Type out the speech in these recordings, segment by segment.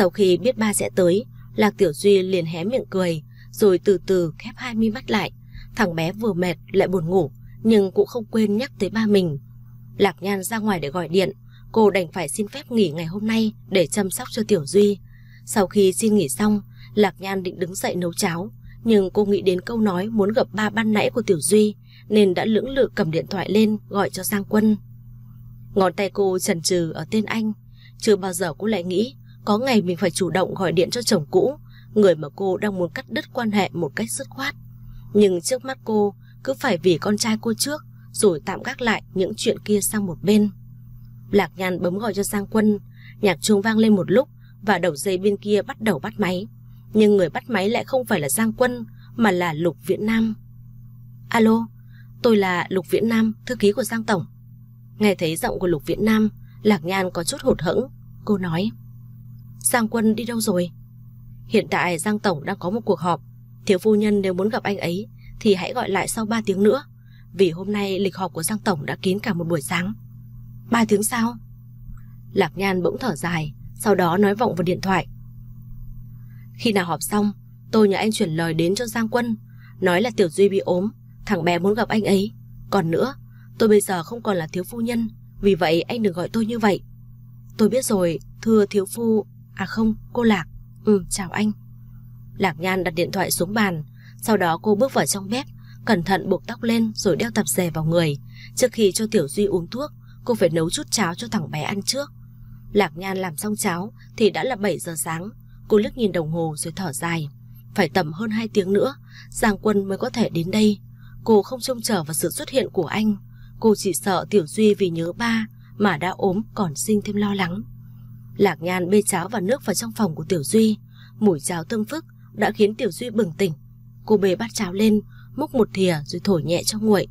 Sau khi biết ba sẽ tới, Lạc Tiểu Duy liền hé miệng cười, rồi từ từ khép hai mi mắt lại. Thằng bé vừa mệt lại buồn ngủ, nhưng cũng không quên nhắc tới ba mình. Lạc Nhan ra ngoài để gọi điện, cô đành phải xin phép nghỉ ngày hôm nay để chăm sóc cho Tiểu Duy. Sau khi xin nghỉ xong, Lạc Nhan định đứng dậy nấu cháo, nhưng cô nghĩ đến câu nói muốn gặp ba ban nãy của Tiểu Duy, nên đã lưỡng lự cầm điện thoại lên gọi cho Giang Quân. Ngón tay cô chần chừ ở tên anh, chưa bao giờ cô lại nghĩ có ngày mình phải chủ động gọi điện cho chồng cũ, người mà cô đang muốn cắt đứt quan hệ một cách dứt khoát. Nhưng trước mắt cô cứ phải vì con trai cô trước rồi tạm gác lại những chuyện kia sang một bên. Lạc Nhan bấm gọi cho Giang Quân, nhạc chuông vang lên một lúc và đầu dây bên kia bắt đầu bắt máy. Nhưng người bắt máy lại không phải là Giang Quân mà là Lục Viễn Nam. Alo, tôi là Lục Viễn Nam, thư ký của Giang Tổng. Nghe thấy giọng của Lục Viễn Nam, Lạc Nhan có chút hụt hẫng. Cô nói, Giang Quân đi đâu rồi? Hiện tại Giang Tổng đang có một cuộc họp. Thiếu phu nhân nếu muốn gặp anh ấy thì hãy gọi lại sau 3 tiếng nữa. Vì hôm nay lịch họp của Giang Tổng đã kín cả một buổi sáng. 3 tiếng sau? Lạc Nhan bỗng thở dài, sau đó nói vọng vào điện thoại. Khi nào họp xong, tôi nhờ anh chuyển lời đến cho Giang Quân, nói là Tiểu Duy bị ốm, thằng bé muốn gặp anh ấy. Còn nữa, tôi bây giờ không còn là thiếu phu nhân, vì vậy anh đừng gọi tôi như vậy. Tôi biết rồi, thưa thiếu phu... À không, cô Lạc. Ừ, chào anh. Lạc Nhan đặt điện thoại xuống bàn, sau đó cô bước vào trong bếp, cẩn thận buộc tóc lên rồi đeo tạp dề vào người. Trước khi cho Tiểu Duy uống thuốc, cô phải nấu chút cháo cho thằng bé ăn trước. Lạc Nhan làm xong cháo thì đã là 7 giờ sáng. Cô lướt nhìn đồng hồ rồi thở dài. Phải tầm hơn 2 tiếng nữa, Giang Quân mới có thể đến đây. Cô không trông chờ vào sự xuất hiện của anh. Cô chỉ sợ Tiểu Duy vì nhớ ba mà đã ốm còn sinh thêm lo lắng. Lạc Nhan bê cháo và nước vào trong phòng của Tiểu Duy. Mùi cháo thơm phức đã khiến Tiểu Duy bừng tỉnh. Cô bê bát cháo lên, múc một thìa rồi thổi nhẹ cho nguội.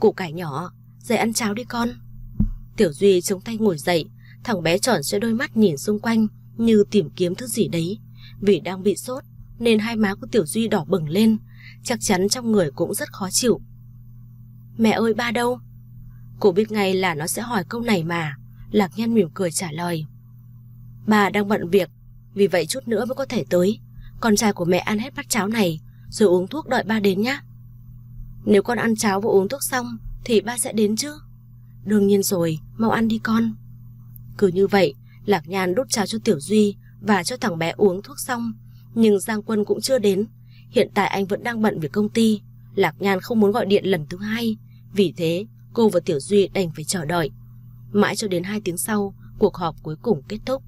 Củ cải nhỏ, dậy ăn cháo đi con. Tiểu Duy chống tay ngồi dậy, thằng bé tròn xoay đôi mắt nhìn xung quanh như tìm kiếm thứ gì đấy. Vì đang bị sốt nên hai má của Tiểu Duy đỏ bừng lên, chắc chắn trong người cũng rất khó chịu. Mẹ ơi ba đâu? Cô biết ngay là nó sẽ hỏi câu này mà. Lạc Nhan mỉm cười trả lời. Bà đang bận việc, vì vậy chút nữa mới có thể tới. Con trai của mẹ ăn hết bát cháo này, rồi uống thuốc đợi ba đến nhá. Nếu con ăn cháo và uống thuốc xong, thì ba sẽ đến chứ. Đương nhiên rồi, mau ăn đi con. Cứ như vậy, Lạc Nhan đút cháo cho Tiểu Duy và cho thằng bé uống thuốc xong. Nhưng Giang Quân cũng chưa đến. Hiện tại anh vẫn đang bận việc công ty. Lạc Nhan không muốn gọi điện lần thứ hai. Vì thế, cô và Tiểu Duy đành phải chờ đợi. Mãi cho đến 2 tiếng sau, cuộc họp cuối cùng kết thúc.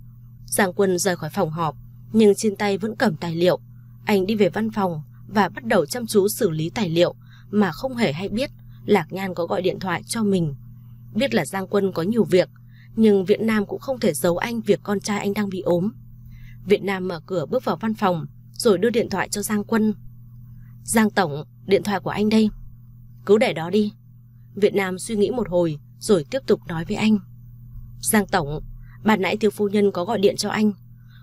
Giang Quân rời khỏi phòng họp, nhưng trên tay vẫn cầm tài liệu. Anh đi về văn phòng và bắt đầu chăm chú xử lý tài liệu mà không hề hay biết Lạc Nhan có gọi điện thoại cho mình. Biết là Giang Quân có nhiều việc, nhưng Việt Nam cũng không thể giấu anh việc con trai anh đang bị ốm. Việt Nam mở cửa bước vào văn phòng, rồi đưa điện thoại cho Giang Quân. Giang Tổng, điện thoại của anh đây. Cứ để đó đi. Việt Nam suy nghĩ một hồi, rồi tiếp tục nói với anh. Giang Tổng, bạn nãy thiếu phu nhân có gọi điện cho anh.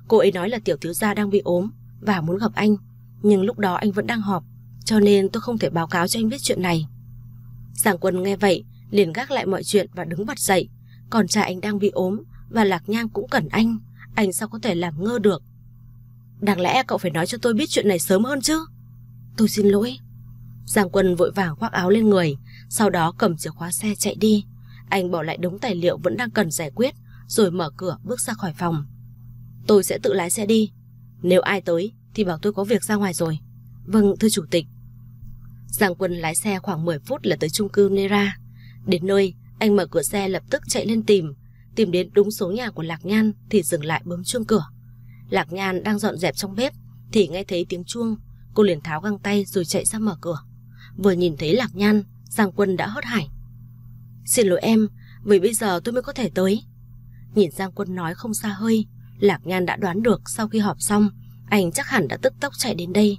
Cô ấy nói là tiểu thiếu gia đang bị ốm và muốn gặp anh. Nhưng lúc đó anh vẫn đang họp, cho nên tôi không thể báo cáo cho anh biết chuyện này. Giang Quân nghe vậy, liền gác lại mọi chuyện và đứng bật dậy. Còn trai anh đang bị ốm và Lạc Nhang cũng cần anh. Anh sao có thể làm ngơ được? Đáng lẽ cậu phải nói cho tôi biết chuyện này sớm hơn chứ? Tôi xin lỗi. Giang Quân vội vàng khoác áo lên người, sau đó cầm chìa khóa xe chạy đi. Anh bỏ lại đống tài liệu vẫn đang cần giải quyết, rồi mở cửa bước ra khỏi phòng. Tôi sẽ tự lái xe đi. Nếu ai tới thì bảo tôi có việc ra ngoài rồi. Vâng, thưa chủ tịch. Giang Quân lái xe khoảng 10 phút là tới chung cư Nera. Đến nơi, anh mở cửa xe lập tức chạy lên tìm. Tìm đến đúng số nhà của Lạc Nhan thì dừng lại bấm chuông cửa. Lạc Nhan đang dọn dẹp trong bếp thì nghe thấy tiếng chuông. Cô liền tháo găng tay rồi chạy ra mở cửa. Vừa nhìn thấy Lạc Nhan, Giang Quân đã hớt hải. Xin lỗi em, vì bây giờ tôi mới có thể tới. Nhìn Giang Quân nói không xa hơi, Lạc Nhan đã đoán được sau khi họp xong, anh chắc hẳn đã tức tốc chạy đến đây.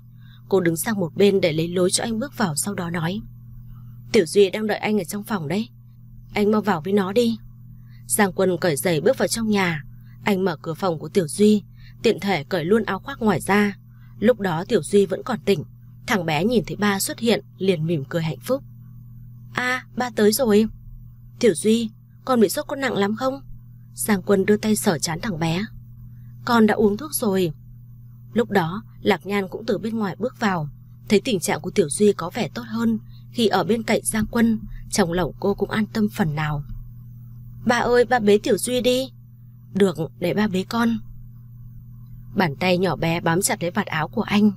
Cô đứng sang một bên để lấy lối cho anh bước vào sau đó nói. Tiểu Duy đang đợi anh ở trong phòng đấy. Anh mau vào với nó đi. Giang Quân cởi giày bước vào trong nhà. Anh mở cửa phòng của Tiểu Duy, tiện thể cởi luôn áo khoác ngoài ra. Lúc đó Tiểu Duy vẫn còn tỉnh. Thằng bé nhìn thấy ba xuất hiện liền mỉm cười hạnh phúc. a ba tới rồi. Tiểu Duy, con bị sốt có nặng lắm không? Giang Quân đưa tay sở chán thằng bé. con đã uống thuốc rồi. Lúc đó, Lạc Nhan cũng từ bên ngoài bước vào, thấy tình trạng của Tiểu Duy có vẻ tốt hơn khi ở bên cạnh Giang Quân, trong lòng cô cũng an tâm phần nào. Ba ơi, ba bế Tiểu Duy đi. Được, để ba bế con. Bàn tay nhỏ bé bám chặt lấy vạt áo của anh.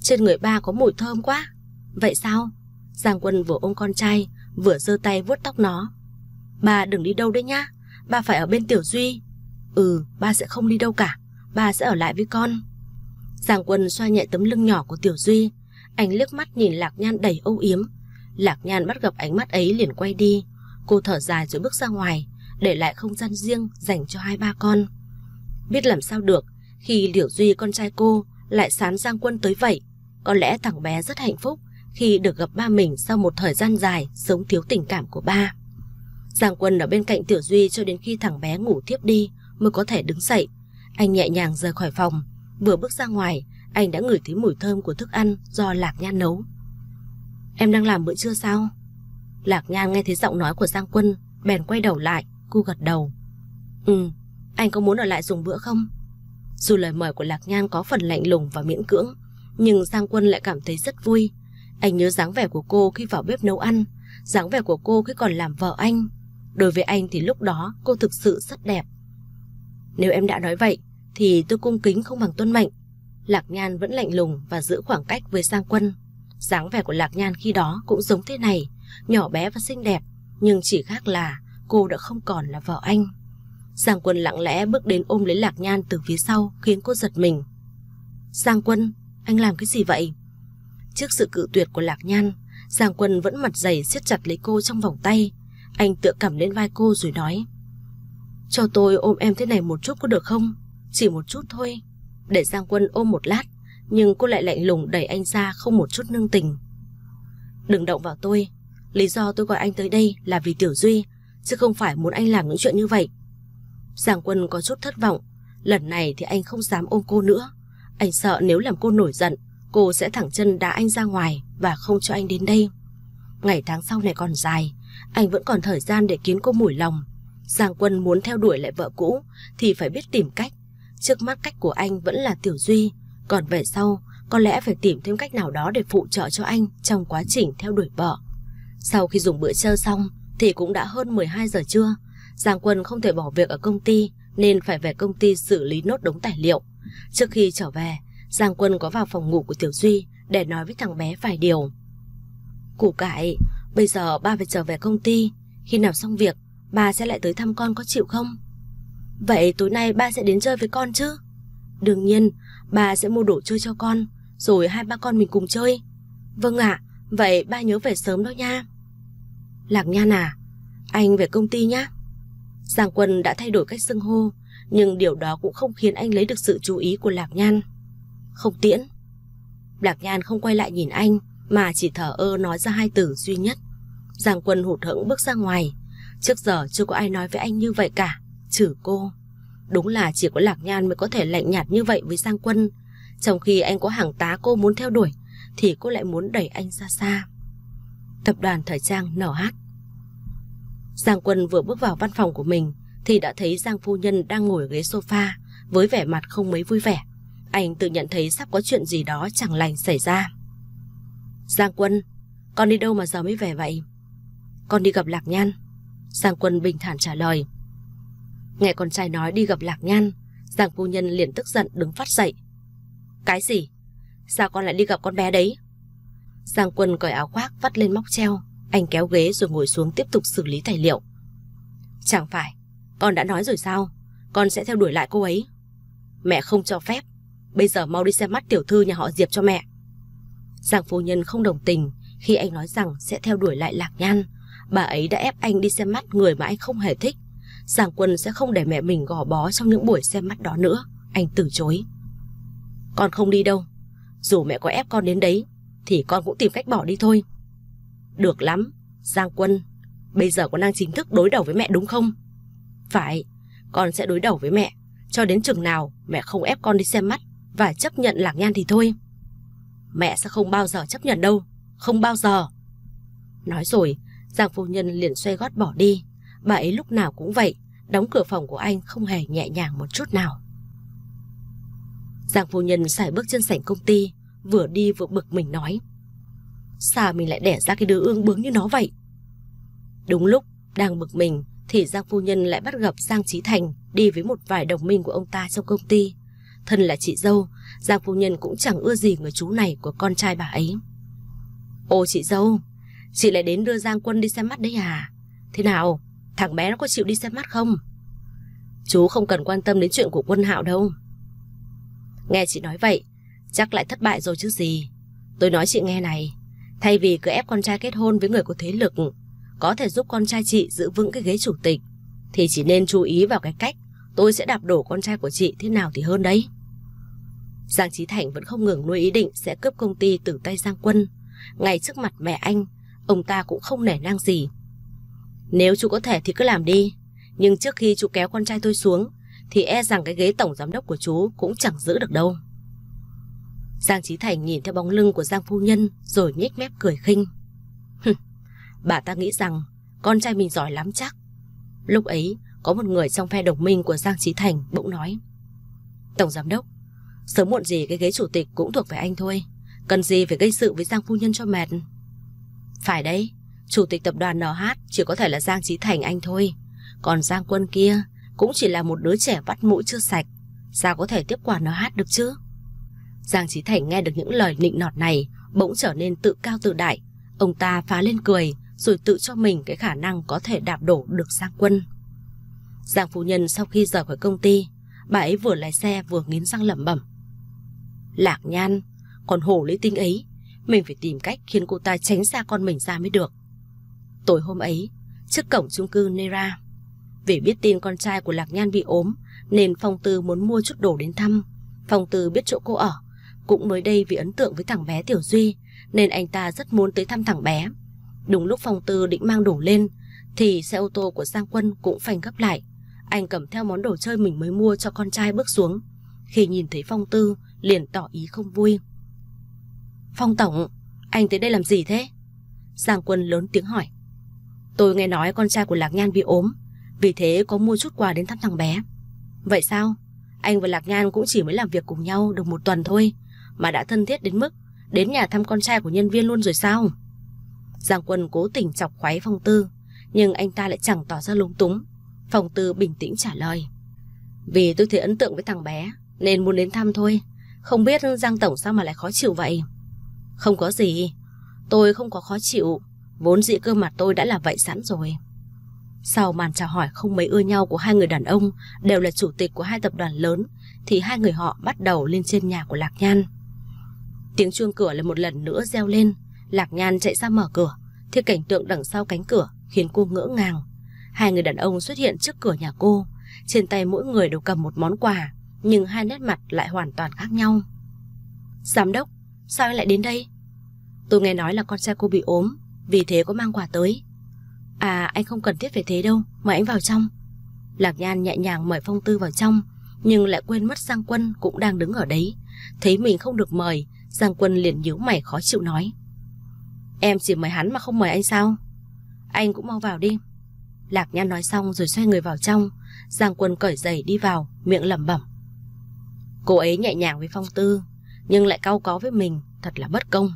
Trên người ba có mùi thơm quá. Vậy sao? Giang Quân vừa ôm con trai, vừa giơ tay vuốt tóc nó. Ba đừng đi đâu đấy nhá, ba phải ở bên Tiểu Duy. Ừ, ba sẽ không đi đâu cả, ba sẽ ở lại với con. Giang Quân xoa nhẹ tấm lưng nhỏ của Tiểu Duy, anh liếc mắt nhìn Lạc Nhan đầy âu yếm. Lạc Nhan bắt gặp ánh mắt ấy liền quay đi, cô thở dài rồi bước ra ngoài, để lại không gian riêng dành cho hai ba con. Biết làm sao được, khi Liễu Duy con trai cô lại sán Giang Quân tới vậy, có lẽ thằng bé rất hạnh phúc khi được gặp ba mình sau một thời gian dài sống thiếu tình cảm của ba. Giang Quân ở bên cạnh Tiểu Duy cho đến khi thằng bé ngủ thiếp đi mới có thể đứng dậy. Anh nhẹ nhàng rời khỏi phòng, vừa bước ra ngoài, anh đã ngửi thấy mùi thơm của thức ăn do Lạc Nhan nấu. Em đang làm bữa trưa sao? Lạc Nhan nghe thấy giọng nói của Giang Quân, bèn quay đầu lại, cô gật đầu. Ừ, anh có muốn ở lại dùng bữa không? Dù lời mời của Lạc Nhan có phần lạnh lùng và miễn cưỡng, nhưng Giang Quân lại cảm thấy rất vui. Anh nhớ dáng vẻ của cô khi vào bếp nấu ăn, dáng vẻ của cô khi còn làm vợ anh. Đối với anh thì lúc đó cô thực sự rất đẹp. Nếu em đã nói vậy, thì tôi cung kính không bằng tuân mệnh. Lạc Nhan vẫn lạnh lùng và giữ khoảng cách với Giang Quân. dáng vẻ của Lạc Nhan khi đó cũng giống thế này, nhỏ bé và xinh đẹp, nhưng chỉ khác là cô đã không còn là vợ anh. Giang Quân lặng lẽ bước đến ôm lấy Lạc Nhan từ phía sau khiến cô giật mình. Giang Quân, anh làm cái gì vậy? Trước sự cự tuyệt của Lạc Nhan, Giang Quân vẫn mặt dày siết chặt lấy cô trong vòng tay. Anh tựa cầm lên vai cô rồi nói. Cho tôi ôm em thế này một chút có được không? Chỉ một chút thôi. Để Giang Quân ôm một lát, nhưng cô lại lạnh lùng đẩy anh ra không một chút nương tình. Đừng động vào tôi. Lý do tôi gọi anh tới đây là vì Tiểu Duy, chứ không phải muốn anh làm những chuyện như vậy. Giang Quân có chút thất vọng. Lần này thì anh không dám ôm cô nữa. Anh sợ nếu làm cô nổi giận, cô sẽ thẳng chân đá anh ra ngoài và không cho anh đến đây. Ngày tháng sau này còn dài, anh vẫn còn thời gian để khiến cô mủi lòng. Giang Quân muốn theo đuổi lại vợ cũ thì phải biết tìm cách. Trước mắt cách của anh vẫn là Tiểu Duy, còn về sau có lẽ phải tìm thêm cách nào đó để phụ trợ cho anh trong quá trình theo đuổi vợ. Sau khi dùng bữa trưa xong thì cũng đã hơn 12 giờ trưa. Giang Quân không thể bỏ việc ở công ty nên phải về công ty xử lý nốt đống tài liệu. Trước khi trở về, Giang Quân có vào phòng ngủ của Tiểu Duy để nói với thằng bé vài điều. Củ cải, bây giờ ba phải trở về công ty. Khi nào xong việc, ba sẽ lại tới thăm con có chịu không? Vậy tối nay ba sẽ đến chơi với con chứ? Đương nhiên, ba sẽ mua đồ chơi cho con, rồi hai ba con mình cùng chơi. Vâng ạ, vậy ba nhớ về sớm đó nha. Lạc Nhan à, anh về công ty nhé. Giang Quân đã thay đổi cách xưng hô, nhưng điều đó cũng không khiến anh lấy được sự chú ý của Lạc Nhan. Không tiễn. Lạc Nhan không quay lại nhìn anh, mà chỉ thở ơ nói ra hai từ duy nhất. Giang Quân hụt hẫng bước ra ngoài. Trước giờ chưa có ai nói với anh như vậy cả, trừ cô. Đúng là chỉ có Lạc Nhan mới có thể lạnh nhạt như vậy với Giang Quân. Trong khi anh có hàng tá cô muốn theo đuổi, thì cô lại muốn đẩy anh ra xa. Tập đoàn Thời trang NH Giang Quân vừa bước vào văn phòng của mình thì đã thấy Giang Phu Nhân đang ngồi ghế sofa với vẻ mặt không mấy vui vẻ. Anh tự nhận thấy sắp có chuyện gì đó chẳng lành xảy ra. Giang Quân, con đi đâu mà giờ mới về vậy? Con đi gặp Lạc Nhan. Giang Quân bình thản trả lời. Nghe con trai nói đi gặp Lạc Nhan, Giang Phu Nhân liền tức giận đứng phát dậy. Cái gì? Sao con lại đi gặp con bé đấy? Giang Quân cởi áo khoác vắt lên móc treo, anh kéo ghế rồi ngồi xuống tiếp tục xử lý tài liệu. Chẳng phải, con đã nói rồi sao? Con sẽ theo đuổi lại cô ấy. Mẹ không cho phép. Bây giờ mau đi xem mắt tiểu thư nhà họ Diệp cho mẹ. Giang phu nhân không đồng tình khi anh nói rằng sẽ theo đuổi lại Lạc Nhan. Bà ấy đã ép anh đi xem mắt người mà anh không hề thích. Giang quân sẽ không để mẹ mình gò bó trong những buổi xem mắt đó nữa. Anh từ chối. Con không đi đâu. Dù mẹ có ép con đến đấy, thì con cũng tìm cách bỏ đi thôi. Được lắm, Giang Quân, bây giờ con đang chính thức đối đầu với mẹ đúng không? Phải, con sẽ đối đầu với mẹ, cho đến chừng nào mẹ không ép con đi xem mắt và chấp nhận lạc nhan thì thôi. Mẹ sẽ không bao giờ chấp nhận đâu, không bao giờ. Nói rồi, Giang phu nhân liền xoay gót bỏ đi. Bà ấy lúc nào cũng vậy, đóng cửa phòng của anh không hề nhẹ nhàng một chút nào. Giang phu nhân xài bước chân sảnh công ty, vừa đi vừa bực mình nói. Sao mình lại đẻ ra cái đứa ương bướng như nó vậy? Đúng lúc, đang bực mình, thì Giang phu nhân lại bắt gặp Giang Trí Thành đi với một vài đồng minh của ông ta trong công ty. Thân là chị dâu, Giang phu nhân cũng chẳng ưa gì người chú này của con trai bà ấy. Ô chị dâu, chị lại đến đưa Giang Quân đi xem mắt đấy à? Thế nào, thằng bé nó có chịu đi xem mắt không? Chú không cần quan tâm đến chuyện của quân hạo đâu. Nghe chị nói vậy, chắc lại thất bại rồi chứ gì. Tôi nói chị nghe này, thay vì cứ ép con trai kết hôn với người có thế lực, có thể giúp con trai chị giữ vững cái ghế chủ tịch, thì chỉ nên chú ý vào cái cách tôi sẽ đạp đổ con trai của chị thế nào thì hơn đấy. Giang Trí Thành vẫn không ngừng nuôi ý định sẽ cướp công ty từ tay Giang Quân. Ngay trước mặt mẹ anh, ông ta cũng không nể nang gì. Nếu chú có thể thì cứ làm đi, nhưng trước khi chú kéo con trai tôi xuống, thì e rằng cái ghế tổng giám đốc của chú cũng chẳng giữ được đâu. Giang Trí Thành nhìn theo bóng lưng của Giang Phu Nhân rồi nhếch mép cười khinh. bà ta nghĩ rằng con trai mình giỏi lắm chắc. Lúc ấy, có một người trong phe đồng minh của Giang Trí Thành bỗng nói. Tổng giám đốc, sớm muộn gì cái ghế chủ tịch cũng thuộc về anh thôi. Cần gì phải gây sự với Giang Phu Nhân cho mệt. Phải đấy, chủ tịch tập đoàn NH chỉ có thể là Giang Trí Thành anh thôi. Còn Giang Quân kia cũng chỉ là một đứa trẻ vắt mũi chưa sạch. Sao có thể tiếp quản NH được chứ? Giang Trí Thành nghe được những lời nịnh nọt này bỗng trở nên tự cao tự đại. Ông ta phá lên cười rồi tự cho mình cái khả năng có thể đạp đổ được Giang Quân. Giang Phu Nhân sau khi rời khỏi công ty, bà ấy vừa lái xe vừa nghiến răng lẩm bẩm. Lạc nhan, còn hổ lý tinh ấy, mình phải tìm cách khiến cô ta tránh xa con mình ra mới được. Tối hôm ấy, trước cổng chung cư Nera, vì biết tin con trai của Lạc Nhan bị ốm, nên Phong Tư muốn mua chút đồ đến thăm. Phong Tư biết chỗ cô ở, cũng mới đây vì ấn tượng với thằng bé Tiểu Duy, nên anh ta rất muốn tới thăm thằng bé. Đúng lúc Phong Tư định mang đồ lên, thì xe ô tô của Giang Quân cũng phanh gấp lại. Anh cầm theo món đồ chơi mình mới mua cho con trai bước xuống. Khi nhìn thấy Phong Tư, liền tỏ ý không vui. Phong Tổng, anh tới đây làm gì thế? Giang Quân lớn tiếng hỏi. Tôi nghe nói con trai của Lạc Nhan bị ốm, vì thế có mua chút quà đến thăm thằng bé. Vậy sao? Anh và Lạc Nhan cũng chỉ mới làm việc cùng nhau được một tuần thôi, mà đã thân thiết đến mức đến nhà thăm con trai của nhân viên luôn rồi sao? Giang Quân cố tình chọc khoái Phong Tư, nhưng anh ta lại chẳng tỏ ra lúng túng. Phong Tư bình tĩnh trả lời. Vì tôi thấy ấn tượng với thằng bé, nên muốn đến thăm thôi. Không biết Giang Tổng sao mà lại khó chịu vậy? Không có gì, tôi không có khó chịu, vốn dĩ cơ mặt tôi đã là vậy sẵn rồi. Sau màn chào hỏi không mấy ưa nhau của hai người đàn ông đều là chủ tịch của hai tập đoàn lớn thì hai người họ bắt đầu lên trên nhà của Lạc Nhan. Tiếng chuông cửa lại một lần nữa reo lên, Lạc Nhan chạy ra mở cửa, thì cảnh tượng đằng sau cánh cửa khiến cô ngỡ ngàng. Hai người đàn ông xuất hiện trước cửa nhà cô, trên tay mỗi người đều cầm một món quà, nhưng hai nét mặt lại hoàn toàn khác nhau. Giám đốc, sao anh lại đến đây? Tôi nghe nói là con trai cô bị ốm, vì thế có mang quà tới. À anh không cần thiết phải thế đâu Mời anh vào trong. Lạc Nhan nhẹ nhàng mời Phong Tư vào trong Nhưng lại quên mất Giang Quân cũng đang đứng ở đấy. Thấy mình không được mời Giang Quân liền nhíu mày khó chịu nói. Em chỉ mời hắn mà không mời anh sao? Anh cũng mau vào đi. Lạc Nhan nói xong rồi xoay người vào trong. Giang Quân cởi giày đi vào Miệng lẩm bẩm. Cô ấy nhẹ nhàng với Phong Tư. Nhưng lại cau có với mình Thật là bất công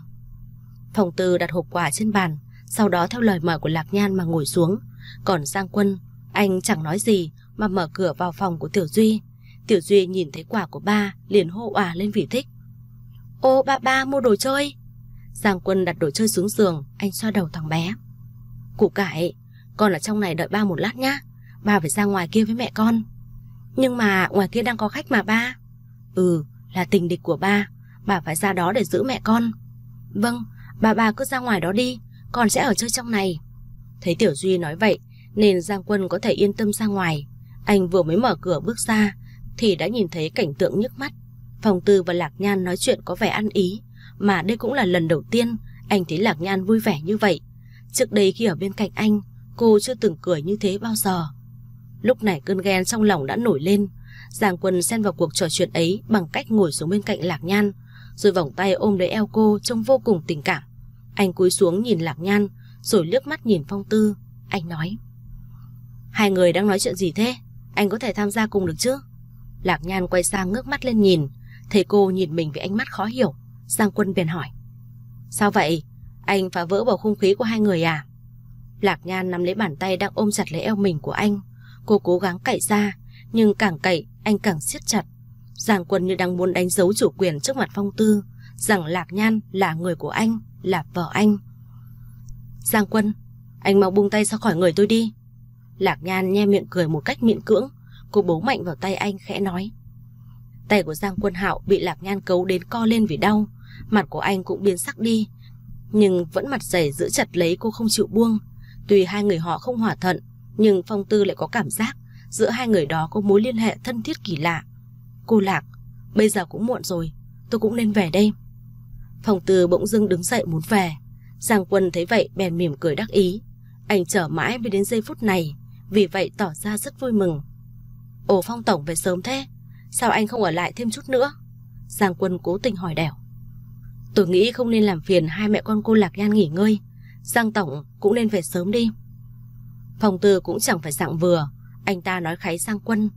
Phong Tư đặt hộp quà trên bàn sau đó theo lời mời của Lạc Nhan mà ngồi xuống. Còn Giang Quân, anh chẳng nói gì mà mở cửa vào phòng của Tiểu Duy. Tiểu Duy nhìn thấy quả của ba liền hô òa lên vì thích. Ô ba ba mua đồ chơi. Giang Quân đặt đồ chơi xuống giường, anh xoa đầu thằng bé. Củ cải, con ở trong này đợi ba một lát nhá. Ba phải ra ngoài kia với mẹ con. Nhưng mà ngoài kia đang có khách mà ba. Ừ, là tình địch của ba. Bà phải ra đó để giữ mẹ con. Vâng, bà bà cứ ra ngoài đó đi. Con sẽ ở chơi trong này. Thấy Tiểu Duy nói vậy Nên Giang Quân có thể yên tâm ra ngoài. Anh vừa mới mở cửa bước ra Thì đã nhìn thấy cảnh tượng nhức mắt. Phòng Tư và Lạc Nhan nói chuyện có vẻ ăn ý Mà đây cũng là lần đầu tiên Anh thấy Lạc Nhan vui vẻ như vậy. Trước đây khi ở bên cạnh anh Cô chưa từng cười như thế bao giờ. Lúc này cơn ghen trong lòng đã nổi lên. Giang Quân xen vào cuộc trò chuyện ấy Bằng cách ngồi xuống bên cạnh Lạc Nhan rồi vòng tay ôm lấy eo cô Trông vô cùng tình cảm anh cúi xuống nhìn Lạc Nhan Rồi liếc mắt nhìn Phong Tư Anh nói Hai người đang nói chuyện gì thế Anh có thể tham gia cùng được chứ Lạc Nhan quay sang ngước mắt lên nhìn Thấy cô nhìn mình với ánh mắt khó hiểu, Giang Quân bèn hỏi. Sao vậy? Anh phá vỡ bầu không khí của hai người à? Lạc Nhan nắm lấy bàn tay đang ôm chặt lấy eo mình của anh. Cô cố gắng cậy ra, nhưng càng cậy anh càng siết chặt. Giang Quân như đang muốn đánh dấu chủ quyền trước mặt Phong Tư, rằng Lạc Nhan là người của anh, là vợ anh. Giang Quân, anh mau buông tay ra khỏi người tôi đi. Lạc Nhan nhe miệng cười một cách miễn cưỡng, cô bấu mạnh vào tay anh khẽ nói. Tay của Giang Quân Hạo bị Lạc Nhan cấu đến co lên vì đau, mặt của anh cũng biến sắc đi, nhưng vẫn mặt dày giữ chặt lấy cô không chịu buông. Tuy hai người họ không hòa thuận, nhưng Phong Tư lại có cảm giác giữa hai người đó có mối liên hệ thân thiết kỳ lạ. Cô Lạc, bây giờ cũng muộn rồi, tôi cũng nên về đây. Phong Từ bỗng dưng đứng dậy muốn về. Giang Quân thấy vậy bèn mỉm cười đắc ý. Anh chờ mãi mới đến giây phút này, vì vậy tỏ ra rất vui mừng. Ồ Phong Tổng về sớm thế, sao anh không ở lại thêm chút nữa? Giang Quân cố tình hỏi đẻo. Tôi nghĩ không nên làm phiền hai mẹ con cô Lạc Nhan nghỉ ngơi. Giang Tổng cũng nên về sớm đi. Phong Từ cũng chẳng phải dạng vừa. Anh ta nói kháy Giang Quân.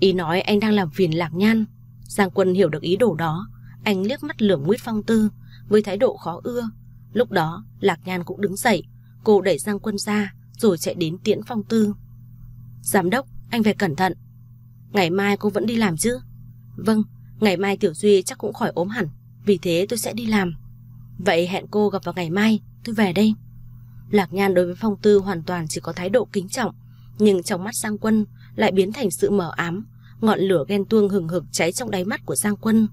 Ý nói anh đang làm phiền Lạc Nhan. Giang Quân hiểu được ý đồ đó. Anh liếc mắt lườm Nguyễn Phong Tư với thái độ khó ưa. Lúc đó Lạc Nhan cũng đứng dậy. Cô đẩy Giang Quân ra rồi chạy đến tiễn Phong Tư. Giám đốc, anh phải cẩn thận. Ngày mai cô vẫn đi làm chứ? Vâng, ngày mai Tiểu Duy chắc cũng khỏi ốm hẳn. Vì thế tôi sẽ đi làm Vậy hẹn cô gặp vào ngày mai Tôi về đây Lạc Nhan đối với Phong Tư hoàn toàn chỉ có thái độ kính trọng Nhưng trong mắt Giang Quân lại biến thành sự mờ ám Ngọn lửa ghen tuông hừng hực cháy trong đáy mắt của Giang Quân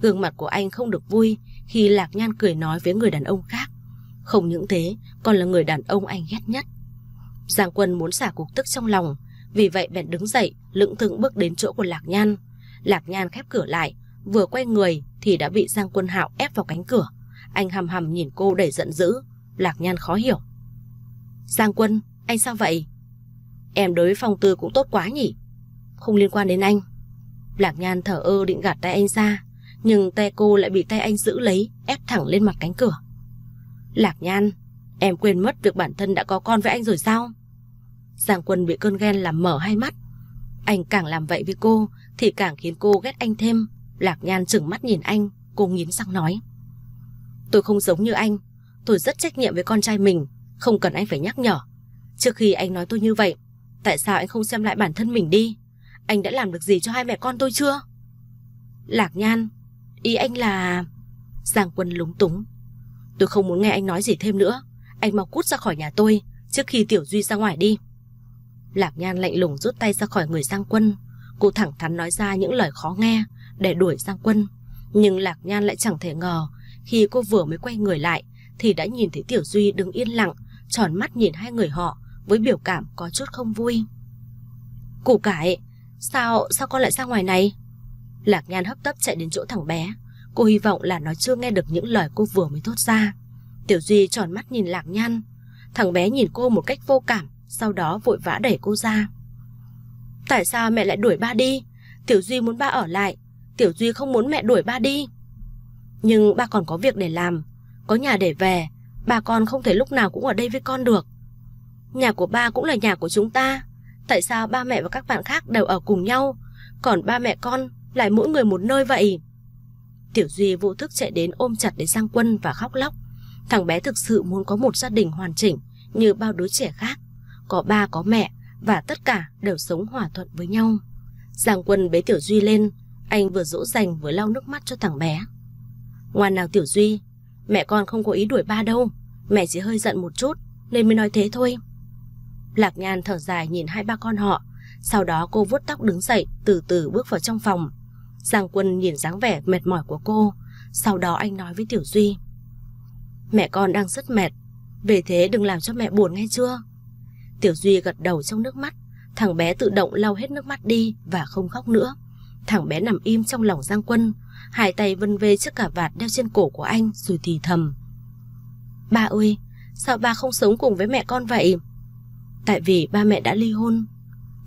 Gương mặt của anh không được vui Khi Lạc Nhan cười nói với người đàn ông khác Không những thế Còn là người đàn ông anh ghét nhất Giang Quân muốn xả cục tức trong lòng Vì vậy bèn đứng dậy Lững thững bước đến chỗ của Lạc Nhan Lạc Nhan khép cửa lại Vừa quay người thì đã bị Giang Quân Hạo ép vào cánh cửa. Anh hầm hầm nhìn cô đầy giận dữ. Lạc Nhan khó hiểu. Giang Quân, anh sao vậy? Em đối với phong tư cũng tốt quá nhỉ? Không liên quan đến anh. Lạc Nhan thở ơ định gạt tay anh ra. Nhưng tay cô lại bị tay anh giữ lấy, ép thẳng lên mặt cánh cửa. Lạc Nhan, em quên mất việc bản thân đã có con với anh rồi sao? Giang Quân bị cơn ghen làm mở hai mắt. Anh càng làm vậy với cô thì càng khiến cô ghét anh thêm. Lạc Nhan chừng mắt nhìn anh, cô nghiến răng nói. Tôi không giống như anh, tôi rất trách nhiệm với con trai mình, không cần anh phải nhắc nhở. Trước khi anh nói tôi như vậy, tại sao anh không xem lại bản thân mình đi? Anh đã làm được gì cho hai mẹ con tôi chưa? Lạc Nhan, ý anh là... Giang Quân lúng túng. Tôi không muốn nghe anh nói gì thêm nữa. Anh mau cút ra khỏi nhà tôi trước khi Tiểu Duy ra ngoài đi. Lạc Nhan lạnh lùng rút tay ra khỏi người Giang Quân. Cô thẳng thắn nói ra những lời khó nghe để đuổi Giang Quân. Nhưng Lạc Nhan lại chẳng thể ngờ khi cô vừa mới quay người lại thì đã nhìn thấy Tiểu Duy đứng yên lặng, tròn mắt nhìn hai người họ với biểu cảm có chút không vui. Củ cải, sao, sao con lại ra ngoài này? Lạc Nhan hấp tấp chạy đến chỗ thằng bé. Cô hy vọng là nó chưa nghe được những lời cô vừa mới thốt ra. Tiểu Duy tròn mắt nhìn Lạc Nhan. Thằng bé nhìn cô một cách vô cảm, sau đó vội vã đẩy cô ra. Tại sao mẹ lại đuổi ba đi? Tiểu Duy muốn ba ở lại, Tiểu Duy không muốn mẹ đuổi ba đi. Nhưng ba còn có việc để làm, có nhà để về, bà con không thể lúc nào cũng ở đây với con được. Nhà của ba cũng là nhà của chúng ta, tại sao ba mẹ và các bạn khác đều ở cùng nhau, còn ba mẹ con lại mỗi người một nơi vậy? Tiểu Duy vô thức chạy đến ôm chặt để Giang Quân và khóc lóc. Thằng bé thực sự muốn có một gia đình hoàn chỉnh như bao đứa trẻ khác, có ba có mẹ và tất cả đều sống hòa thuận với nhau. Giang Quân bế Tiểu Duy lên, anh vừa dỗ dành vừa lau nước mắt cho thằng bé. Ngoan nào Tiểu Duy, mẹ con không có ý đuổi ba đâu, mẹ chỉ hơi giận một chút nên mới nói thế thôi. Lạc Nhan thở dài nhìn hai ba con họ, sau đó cô vuốt tóc đứng dậy, từ từ bước vào trong phòng. Giang Quân nhìn dáng vẻ mệt mỏi của cô, sau đó anh nói với Tiểu Duy. Mẹ con đang rất mệt, về thế đừng làm cho mẹ buồn nghe chưa? Tiểu Duy gật đầu trong nước mắt, thằng bé tự động lau hết nước mắt đi và không khóc nữa. Thằng bé nằm im trong lòng Giang Quân, hai tay vân về chiếc cà vạt đeo trên cổ của anh rồi thì thầm. Ba ơi, sao ba không sống cùng với mẹ con vậy? Tại vì ba mẹ đã ly hôn.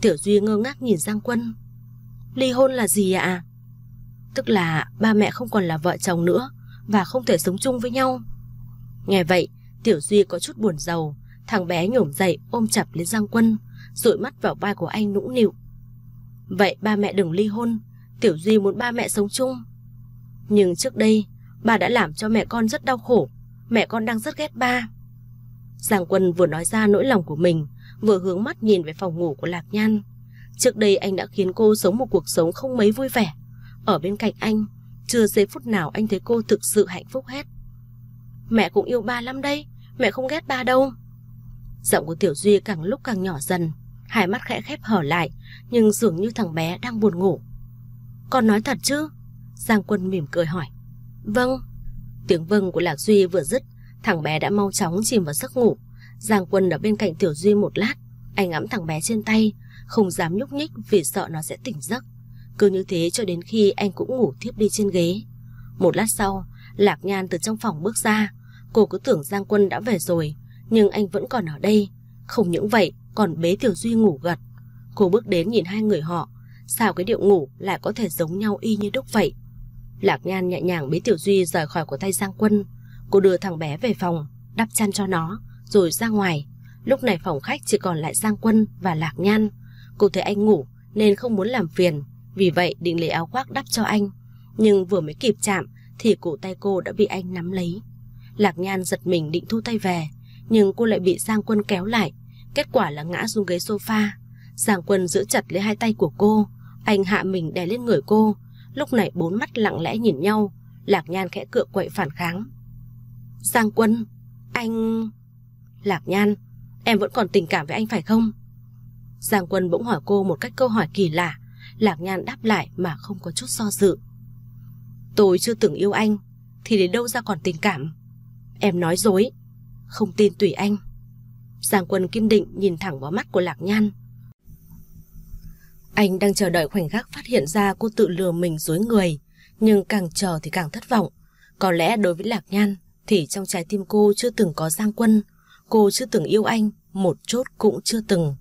Tiểu Duy ngơ ngác nhìn Giang Quân. Ly hôn là gì ạ? Tức là ba mẹ không còn là vợ chồng nữa và không thể sống chung với nhau. Nghe vậy, Tiểu Duy có chút buồn giàu, thằng bé nhổm dậy ôm chặt lấy Giang Quân, dụi mắt vào vai của anh nũng nịu. Vậy ba mẹ đừng ly hôn, Tiểu Duy muốn ba mẹ sống chung. Nhưng trước đây, bà đã làm cho mẹ con rất đau khổ. Mẹ con đang rất ghét ba. Giang Quân vừa nói ra nỗi lòng của mình, vừa hướng mắt nhìn về phòng ngủ của Lạc Nhan. Trước đây anh đã khiến cô sống một cuộc sống không mấy vui vẻ. Ở bên cạnh anh, chưa giây phút nào anh thấy cô thực sự hạnh phúc hết. Mẹ cũng yêu ba lắm đây, mẹ không ghét ba đâu. Giọng của Tiểu Duy càng lúc càng nhỏ dần, hai mắt khẽ khép hở lại, nhưng dường như thằng bé đang buồn ngủ. Con nói thật chứ? Giang Quân mỉm cười hỏi. Vâng. Tiếng vâng của Lạc Duy vừa dứt, thằng bé đã mau chóng chìm vào giấc ngủ. Giang Quân ở bên cạnh Tiểu Duy một lát, anh ngắm thằng bé trên tay, không dám nhúc nhích vì sợ nó sẽ tỉnh giấc. Cứ như thế cho đến khi anh cũng ngủ thiếp đi trên ghế. Một lát sau, Lạc Nhan từ trong phòng bước ra. Cô cứ tưởng Giang Quân đã về rồi, nhưng anh vẫn còn ở đây. Không những vậy, còn bế Tiểu Duy ngủ gật. Cô bước đến nhìn hai người họ, sao cái điệu ngủ lại có thể giống nhau y như đúc vậy. Lạc Nhan nhẹ nhàng bế Tiểu Duy rời khỏi của tay Giang Quân. Cô đưa thằng bé về phòng, đắp chăn cho nó, rồi ra ngoài. Lúc này phòng khách chỉ còn lại Giang Quân và Lạc Nhan. Cô thấy anh ngủ nên không muốn làm phiền, vì vậy định lấy áo khoác đắp cho anh. Nhưng vừa mới kịp chạm thì cổ tay cô đã bị anh nắm lấy. Lạc Nhan giật mình định thu tay về, nhưng cô lại bị Giang Quân kéo lại. Kết quả là ngã xuống ghế sofa. Giang Quân giữ chặt lấy hai tay của cô, anh hạ mình đè lên người cô. Lúc này bốn mắt lặng lẽ nhìn nhau, Lạc Nhan khẽ cựa quậy phản kháng. Giang Quân, anh... Lạc Nhan, em vẫn còn tình cảm với anh phải không? Giang Quân bỗng hỏi cô một cách câu hỏi kỳ lạ, Lạc Nhan đáp lại mà không có chút do dự. Tôi chưa từng yêu anh, thì đến đâu ra còn tình cảm? Em nói dối, không tin tùy anh. Giang Quân kiên định nhìn thẳng vào mắt của Lạc Nhan. Anh đang chờ đợi khoảnh khắc phát hiện ra cô tự lừa mình dối người, nhưng càng chờ thì càng thất vọng. Có lẽ đối với Lạc Nhan thì trong trái tim cô chưa từng có Giang Quân, cô chưa từng yêu anh, một chút cũng chưa từng.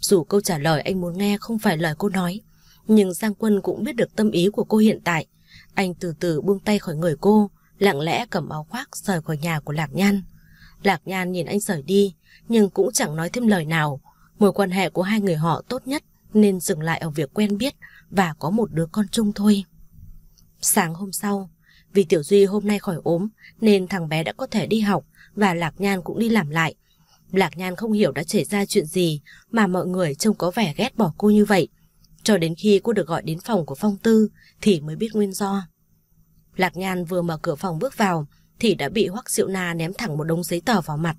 Dù câu trả lời anh muốn nghe không phải lời cô nói, nhưng Giang Quân cũng biết được tâm ý của cô hiện tại. Anh từ từ buông tay khỏi người cô, lặng lẽ cầm áo khoác rời khỏi nhà của Lạc Nhan. Lạc Nhan nhìn anh rời đi, nhưng cũng chẳng nói thêm lời nào. Mối quan hệ của hai người họ tốt nhất nên dừng lại ở việc quen biết và có một đứa con chung thôi. Sáng hôm sau, vì Tiểu Duy hôm nay khỏi ốm nên thằng bé đã có thể đi học và Lạc Nhan cũng đi làm lại. Lạc Nhan không hiểu đã xảy ra chuyện gì mà mọi người trông có vẻ ghét bỏ cô như vậy. Cho đến khi cô được gọi đến phòng của Phong Tư thì mới biết nguyên do. Lạc Nhan vừa mở cửa phòng bước vào thì đã bị Hoắc Diệu Na ném thẳng một đống giấy tờ vào mặt.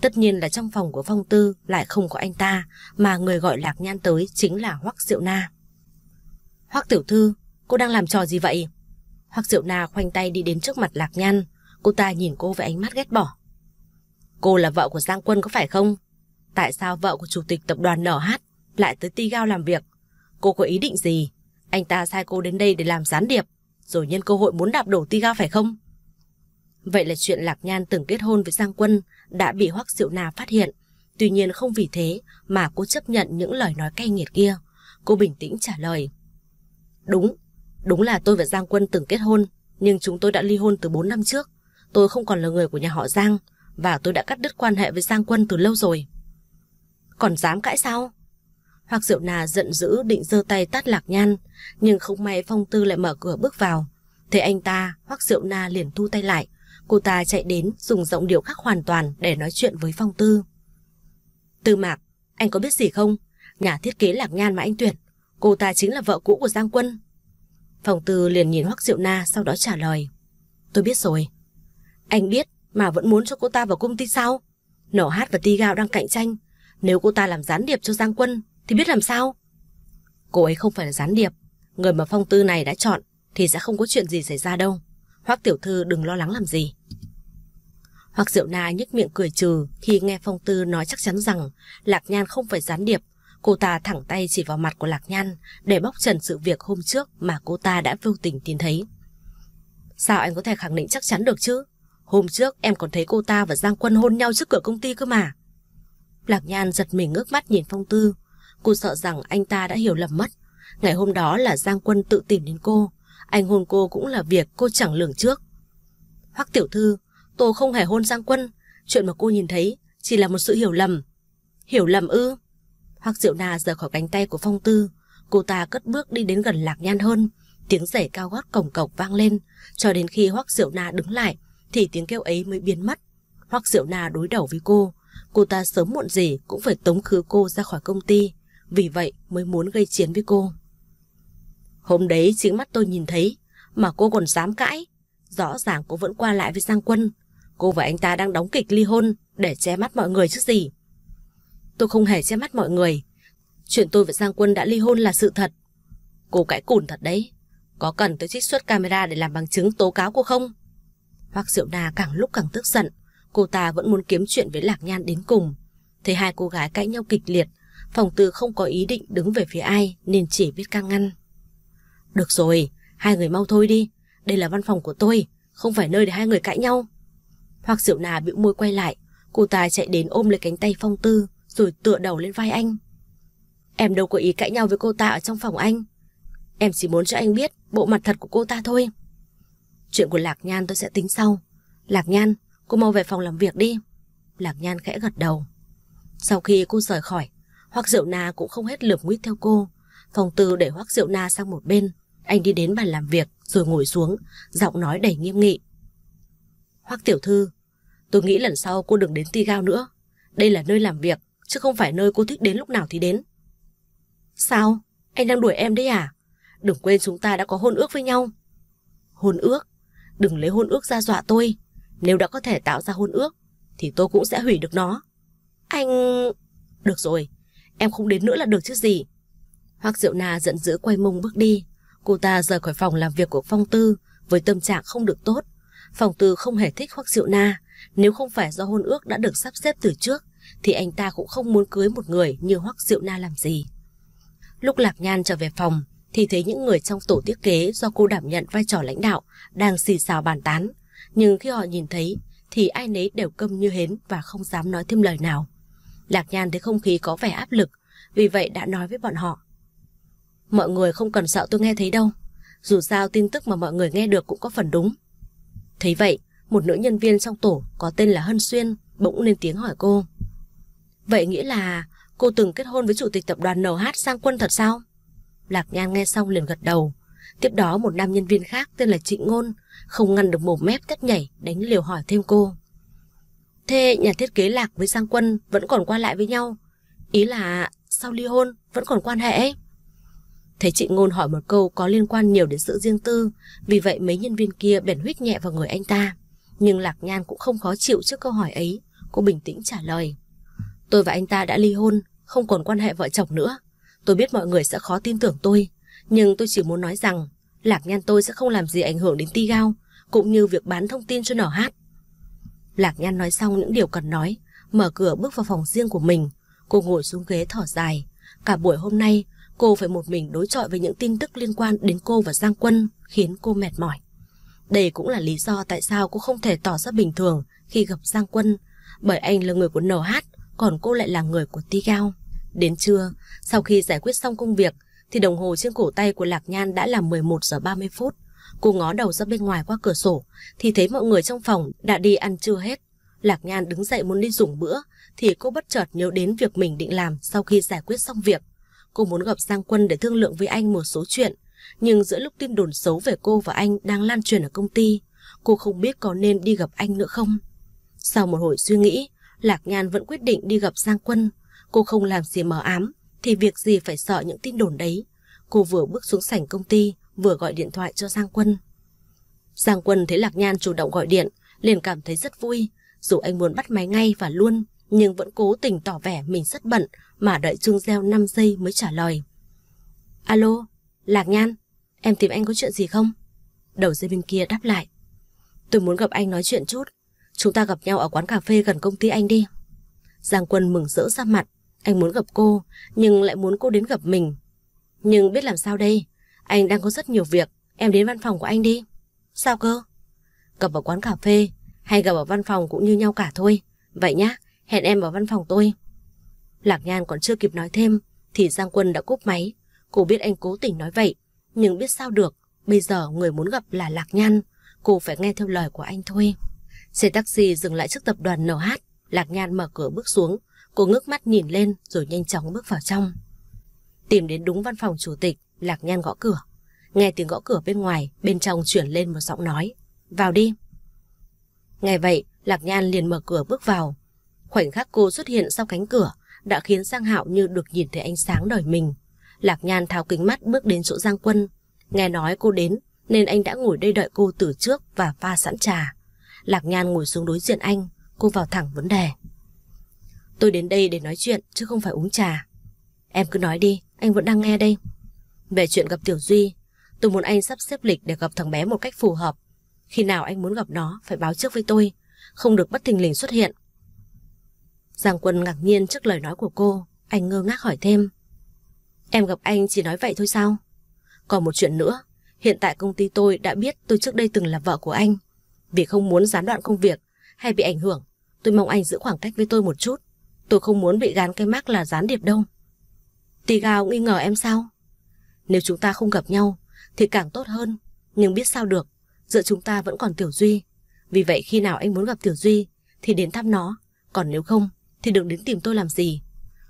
Tất nhiên là trong phòng của Phong Tư lại không có anh ta, mà người gọi Lạc Nhan tới chính là Hoắc Diệu Na. Hoắc tiểu thư, cô đang làm trò gì vậy? Hoắc Diệu Na khoanh tay đi đến trước mặt Lạc Nhan, cô ta nhìn cô với ánh mắt ghét bỏ. Cô là vợ của Giang Quân có phải không? Tại sao vợ của chủ tịch tập đoàn NH lại tới Ti Gao làm việc? Cô có ý định gì? Anh ta sai cô đến đây để làm gián điệp, rồi nhân cơ hội muốn đạp đổ Ti Gao phải không? Vậy là chuyện Lạc Nhan từng kết hôn với Giang Quân đã bị Hoắc Diệu Na phát hiện. Tuy nhiên không vì thế mà cô chấp nhận những lời nói cay nghiệt kia. Cô bình tĩnh trả lời. Đúng, đúng là tôi và Giang Quân từng kết hôn, nhưng chúng tôi đã ly hôn từ 4 năm trước. Tôi không còn là người của nhà họ Giang, và tôi đã cắt đứt quan hệ với Giang Quân từ lâu rồi. Còn dám cãi sao? Hoặc Diệu Na giận dữ định giơ tay tát Lạc Nhan, nhưng không may Phong Tư lại mở cửa bước vào. Thế anh ta, Hoắc Diệu Na liền thu tay lại, Cô ta chạy đến dùng giọng điệu khác hoàn toàn để nói chuyện với Phong Tư. Tư Mạc, anh có biết gì không? Nhà thiết kế Lạc Nhan mà anh tuyển, cô ta chính là vợ cũ của Giang Quân. Phong Tư liền nhìn Hoắc Diệu Na sau đó trả lời. Tôi biết rồi. Anh biết mà vẫn muốn cho cô ta vào công ty sao? Nổ hát và ti gạo đang cạnh tranh. Nếu cô ta làm gián điệp cho Giang Quân, thì biết làm sao? Cô ấy không phải là gián điệp. Người mà Phong Tư này đã chọn, thì sẽ không có chuyện gì xảy ra đâu. Hoắc tiểu thư đừng lo lắng làm gì. Hoắc Diệu Na nhếch miệng cười trừ khi nghe Phong Tư nói chắc chắn rằng Lạc Nhan không phải gián điệp. Cô ta thẳng tay chỉ vào mặt của Lạc Nhan để bóc trần sự việc hôm trước mà cô ta đã vô tình tìm thấy. Sao anh có thể khẳng định chắc chắn được chứ? Hôm trước em còn thấy cô ta và Giang Quân hôn nhau trước cửa công ty cơ mà. Lạc Nhan giật mình ngước mắt nhìn Phong Tư. Cô sợ rằng anh ta đã hiểu lầm mất. Ngày hôm đó là Giang Quân tự tìm đến cô. Anh hôn cô cũng là việc cô chẳng lường trước. Hoắc tiểu thư, tôi không hề hôn Giang Quân. Chuyện mà cô nhìn thấy chỉ là một sự hiểu lầm. Hiểu lầm ư? Hoắc Diệu Na rời khỏi cánh tay của Phong Tư. Cô ta cất bước đi đến gần Lạc Nhan hơn. Tiếng rể cao gót cổng cổng vang lên, cho đến khi Hoắc Diệu Na đứng lại thì tiếng kêu ấy mới biến mất. Hoắc Diệu Na đối đầu với cô, cô ta sớm muộn gì cũng phải tống khứ cô ra khỏi công ty, vì vậy mới muốn gây chiến với cô. Hôm đấy chính mắt tôi nhìn thấy, mà cô còn dám cãi. Rõ ràng cô vẫn qua lại với Giang Quân. Cô và anh ta đang đóng kịch ly hôn để che mắt mọi người chứ gì. Tôi không hề che mắt mọi người. Chuyện tôi và Giang Quân đã ly hôn là sự thật. Cô cãi cùn thật đấy. Có cần tôi trích xuất camera để làm bằng chứng tố cáo cô không? Hoác Diệu Đà càng lúc càng tức giận. Cô ta vẫn muốn kiếm chuyện với Lạc Nhan đến cùng. Thấy hai cô gái cãi nhau kịch liệt. Phòng tư không có ý định đứng về phía ai nên chỉ biết can ngăn. Được rồi, hai người mau thôi đi. Đây là văn phòng của tôi, không phải nơi để hai người cãi nhau. Hoắc Diệu Nà bĩu môi quay lại, cô ta chạy đến ôm lấy cánh tay Phong Tư rồi tựa đầu lên vai anh. Em đâu có ý cãi nhau với cô ta ở trong phòng anh. Em chỉ muốn cho anh biết bộ mặt thật của cô ta thôi. Chuyện của Lạc Nhan tôi sẽ tính sau. Lạc Nhan, cô mau về phòng làm việc đi. Lạc Nhan khẽ gật đầu. Sau khi cô rời khỏi, Hoắc Diệu Na cũng không hết lượm nguyết theo cô. Phòng Tư để Hoắc Diệu Na sang một bên, anh đi đến bàn làm việc rồi ngồi xuống, giọng nói đầy nghiêm nghị. Hoắc tiểu thư, tôi nghĩ lần sau cô đừng đến ti gao nữa. Đây là nơi làm việc, chứ không phải nơi cô thích đến lúc nào thì đến. Sao? Anh đang đuổi em đấy à? Đừng quên chúng ta đã có hôn ước với nhau. Hôn ước? Đừng lấy hôn ước ra dọa tôi. Nếu đã có thể tạo ra hôn ước, thì tôi cũng sẽ hủy được nó. Anh... Được rồi, em không đến nữa là được chứ gì. Hoắc Diệu Na giận dữ quay mông bước đi. Cô ta rời khỏi phòng làm việc của Phong Tư với tâm trạng không được tốt. Phong Tư không hề thích Hoắc Diệu Na. Nếu không phải do hôn ước đã được sắp xếp từ trước, thì anh ta cũng không muốn cưới một người như Hoắc Diệu Na làm gì. Lúc Lạc Nhan trở về phòng, thì thấy những người trong tổ thiết kế do cô đảm nhận vai trò lãnh đạo đang xì xào bàn tán. Nhưng khi họ nhìn thấy, thì ai nấy đều câm như hến và không dám nói thêm lời nào. Lạc Nhan thấy không khí có vẻ áp lực, vì vậy đã nói với bọn họ. Mọi người không cần sợ tôi nghe thấy đâu. Dù sao tin tức mà mọi người nghe được cũng có phần đúng. Thấy vậy, một nữ nhân viên trong tổ có tên là Hân Xuyên bỗng lên tiếng hỏi cô. Vậy nghĩa là cô từng kết hôn với chủ tịch tập đoàn NH sang quân thật sao? Lạc Nhan nghe xong liền gật đầu. Tiếp đó một nam nhân viên khác tên là Trịnh Ngôn không ngăn được mồm mép tất nhảy đánh liều hỏi thêm cô. Thế nhà thiết kế Lạc với Giang Quân vẫn còn qua lại với nhau. Ý là sau ly hôn vẫn còn quan hệ ấy. Thấy chị Ngôn hỏi một câu có liên quan nhiều đến sự riêng tư, vì vậy mấy nhân viên kia bèn huyết nhẹ vào người anh ta. Nhưng Lạc Nhan cũng không khó chịu trước câu hỏi ấy, cô bình tĩnh trả lời. Tôi và anh ta đã ly hôn, không còn quan hệ vợ chồng nữa. Tôi biết mọi người sẽ khó tin tưởng tôi, nhưng tôi chỉ muốn nói rằng Lạc Nhan tôi sẽ không làm gì ảnh hưởng đến Ti Gao, cũng như việc bán thông tin cho NH. Lạc Nhan nói xong những điều cần nói, mở cửa bước vào phòng riêng của mình. Cô ngồi xuống ghế thở dài. Cả buổi hôm nay, cô phải một mình đối chọi với những tin tức liên quan đến cô và Giang Quân, khiến cô mệt mỏi. Đây cũng là lý do tại sao cô không thể tỏ ra bình thường khi gặp Giang Quân, bởi anh là người của NH, còn cô lại là người của Ti Gao. Đến trưa, sau khi giải quyết xong công việc, thì đồng hồ trên cổ tay của Lạc Nhan đã là 11 giờ 30 phút. Cô ngó đầu ra bên ngoài qua cửa sổ, thì thấy mọi người trong phòng đã đi ăn trưa hết. Lạc Nhan đứng dậy muốn đi dùng bữa, thì cô bất chợt nhớ đến việc mình định làm sau khi giải quyết xong việc. Cô muốn gặp Giang Quân để thương lượng với anh một số chuyện, nhưng giữa lúc tin đồn xấu về cô và anh đang lan truyền ở công ty, cô không biết có nên đi gặp anh nữa không. Sau một hồi suy nghĩ, Lạc Nhan vẫn quyết định đi gặp Giang Quân. Cô không làm gì mờ ám, thì việc gì phải sợ những tin đồn đấy. Cô vừa bước xuống sảnh công ty, vừa gọi điện thoại cho Giang Quân. Giang Quân thấy Lạc Nhan chủ động gọi điện, liền cảm thấy rất vui. Dù anh muốn bắt máy ngay và luôn, nhưng vẫn cố tình tỏ vẻ mình rất bận mà đợi chuông reo 5 giây mới trả lời. Alo, Lạc Nhan, em tìm anh có chuyện gì không? Đầu dây bên kia đáp lại. Tôi muốn gặp anh nói chuyện chút. Chúng ta gặp nhau ở quán cà phê gần công ty anh đi. Giang Quân mừng rỡ ra mặt. Anh muốn gặp cô, nhưng lại muốn cô đến gặp mình. Nhưng biết làm sao đây? Anh đang có rất nhiều việc. Em đến văn phòng của anh đi. Sao cơ? Gặp ở quán cà phê hay gặp ở văn phòng cũng như nhau cả thôi. Vậy nhá, hẹn em vào văn phòng tôi. Lạc Nhan còn chưa kịp nói thêm thì Giang Quân đã cúp máy. Cô biết anh cố tình nói vậy, nhưng biết sao được, bây giờ người muốn gặp là Lạc Nhan, cô phải nghe theo lời của anh thôi. Xe taxi dừng lại trước tập đoàn NH, Lạc Nhan mở cửa bước xuống, cô ngước mắt nhìn lên rồi nhanh chóng bước vào trong. Tìm đến đúng văn phòng chủ tịch, Lạc Nhan gõ cửa. Nghe tiếng gõ cửa bên ngoài, bên trong chuyển lên một giọng nói. Vào đi. Nghe vậy, Lạc Nhan liền mở cửa bước vào. Khoảnh khắc cô xuất hiện sau cánh cửa đã khiến Giang Hạo như được nhìn thấy ánh sáng đời mình. Lạc Nhan tháo kính mắt bước đến chỗ Giang Quân. Nghe nói cô đến nên anh đã ngồi đây đợi cô từ trước và pha sẵn trà. Lạc Nhan ngồi xuống đối diện anh, cô vào thẳng vấn đề. Tôi đến đây để nói chuyện chứ không phải uống trà. Em cứ nói đi, anh vẫn đang nghe đây. Về chuyện gặp Tiểu Duy, tôi muốn anh sắp xếp lịch để gặp thằng bé một cách phù hợp. Khi nào anh muốn gặp nó phải báo trước với tôi, không được bất thình lình xuất hiện. Giang Quân ngạc nhiên trước lời nói của cô, anh ngơ ngác hỏi thêm. Em gặp anh chỉ nói vậy thôi sao? Còn một chuyện nữa, hiện tại công ty tôi đã biết tôi trước đây từng là vợ của anh. Vì không muốn gián đoạn công việc hay bị ảnh hưởng, tôi mong anh giữ khoảng cách với tôi một chút. Tôi không muốn bị gán cái mác là gián điệp đâu. Tì gào nghi ngờ em sao? Nếu chúng ta không gặp nhau thì càng tốt hơn. Nhưng biết sao được, giữa chúng ta vẫn còn Tiểu Duy. Vì vậy khi nào anh muốn gặp Tiểu Duy thì đến thăm nó. Còn nếu không thì đừng đến tìm tôi làm gì.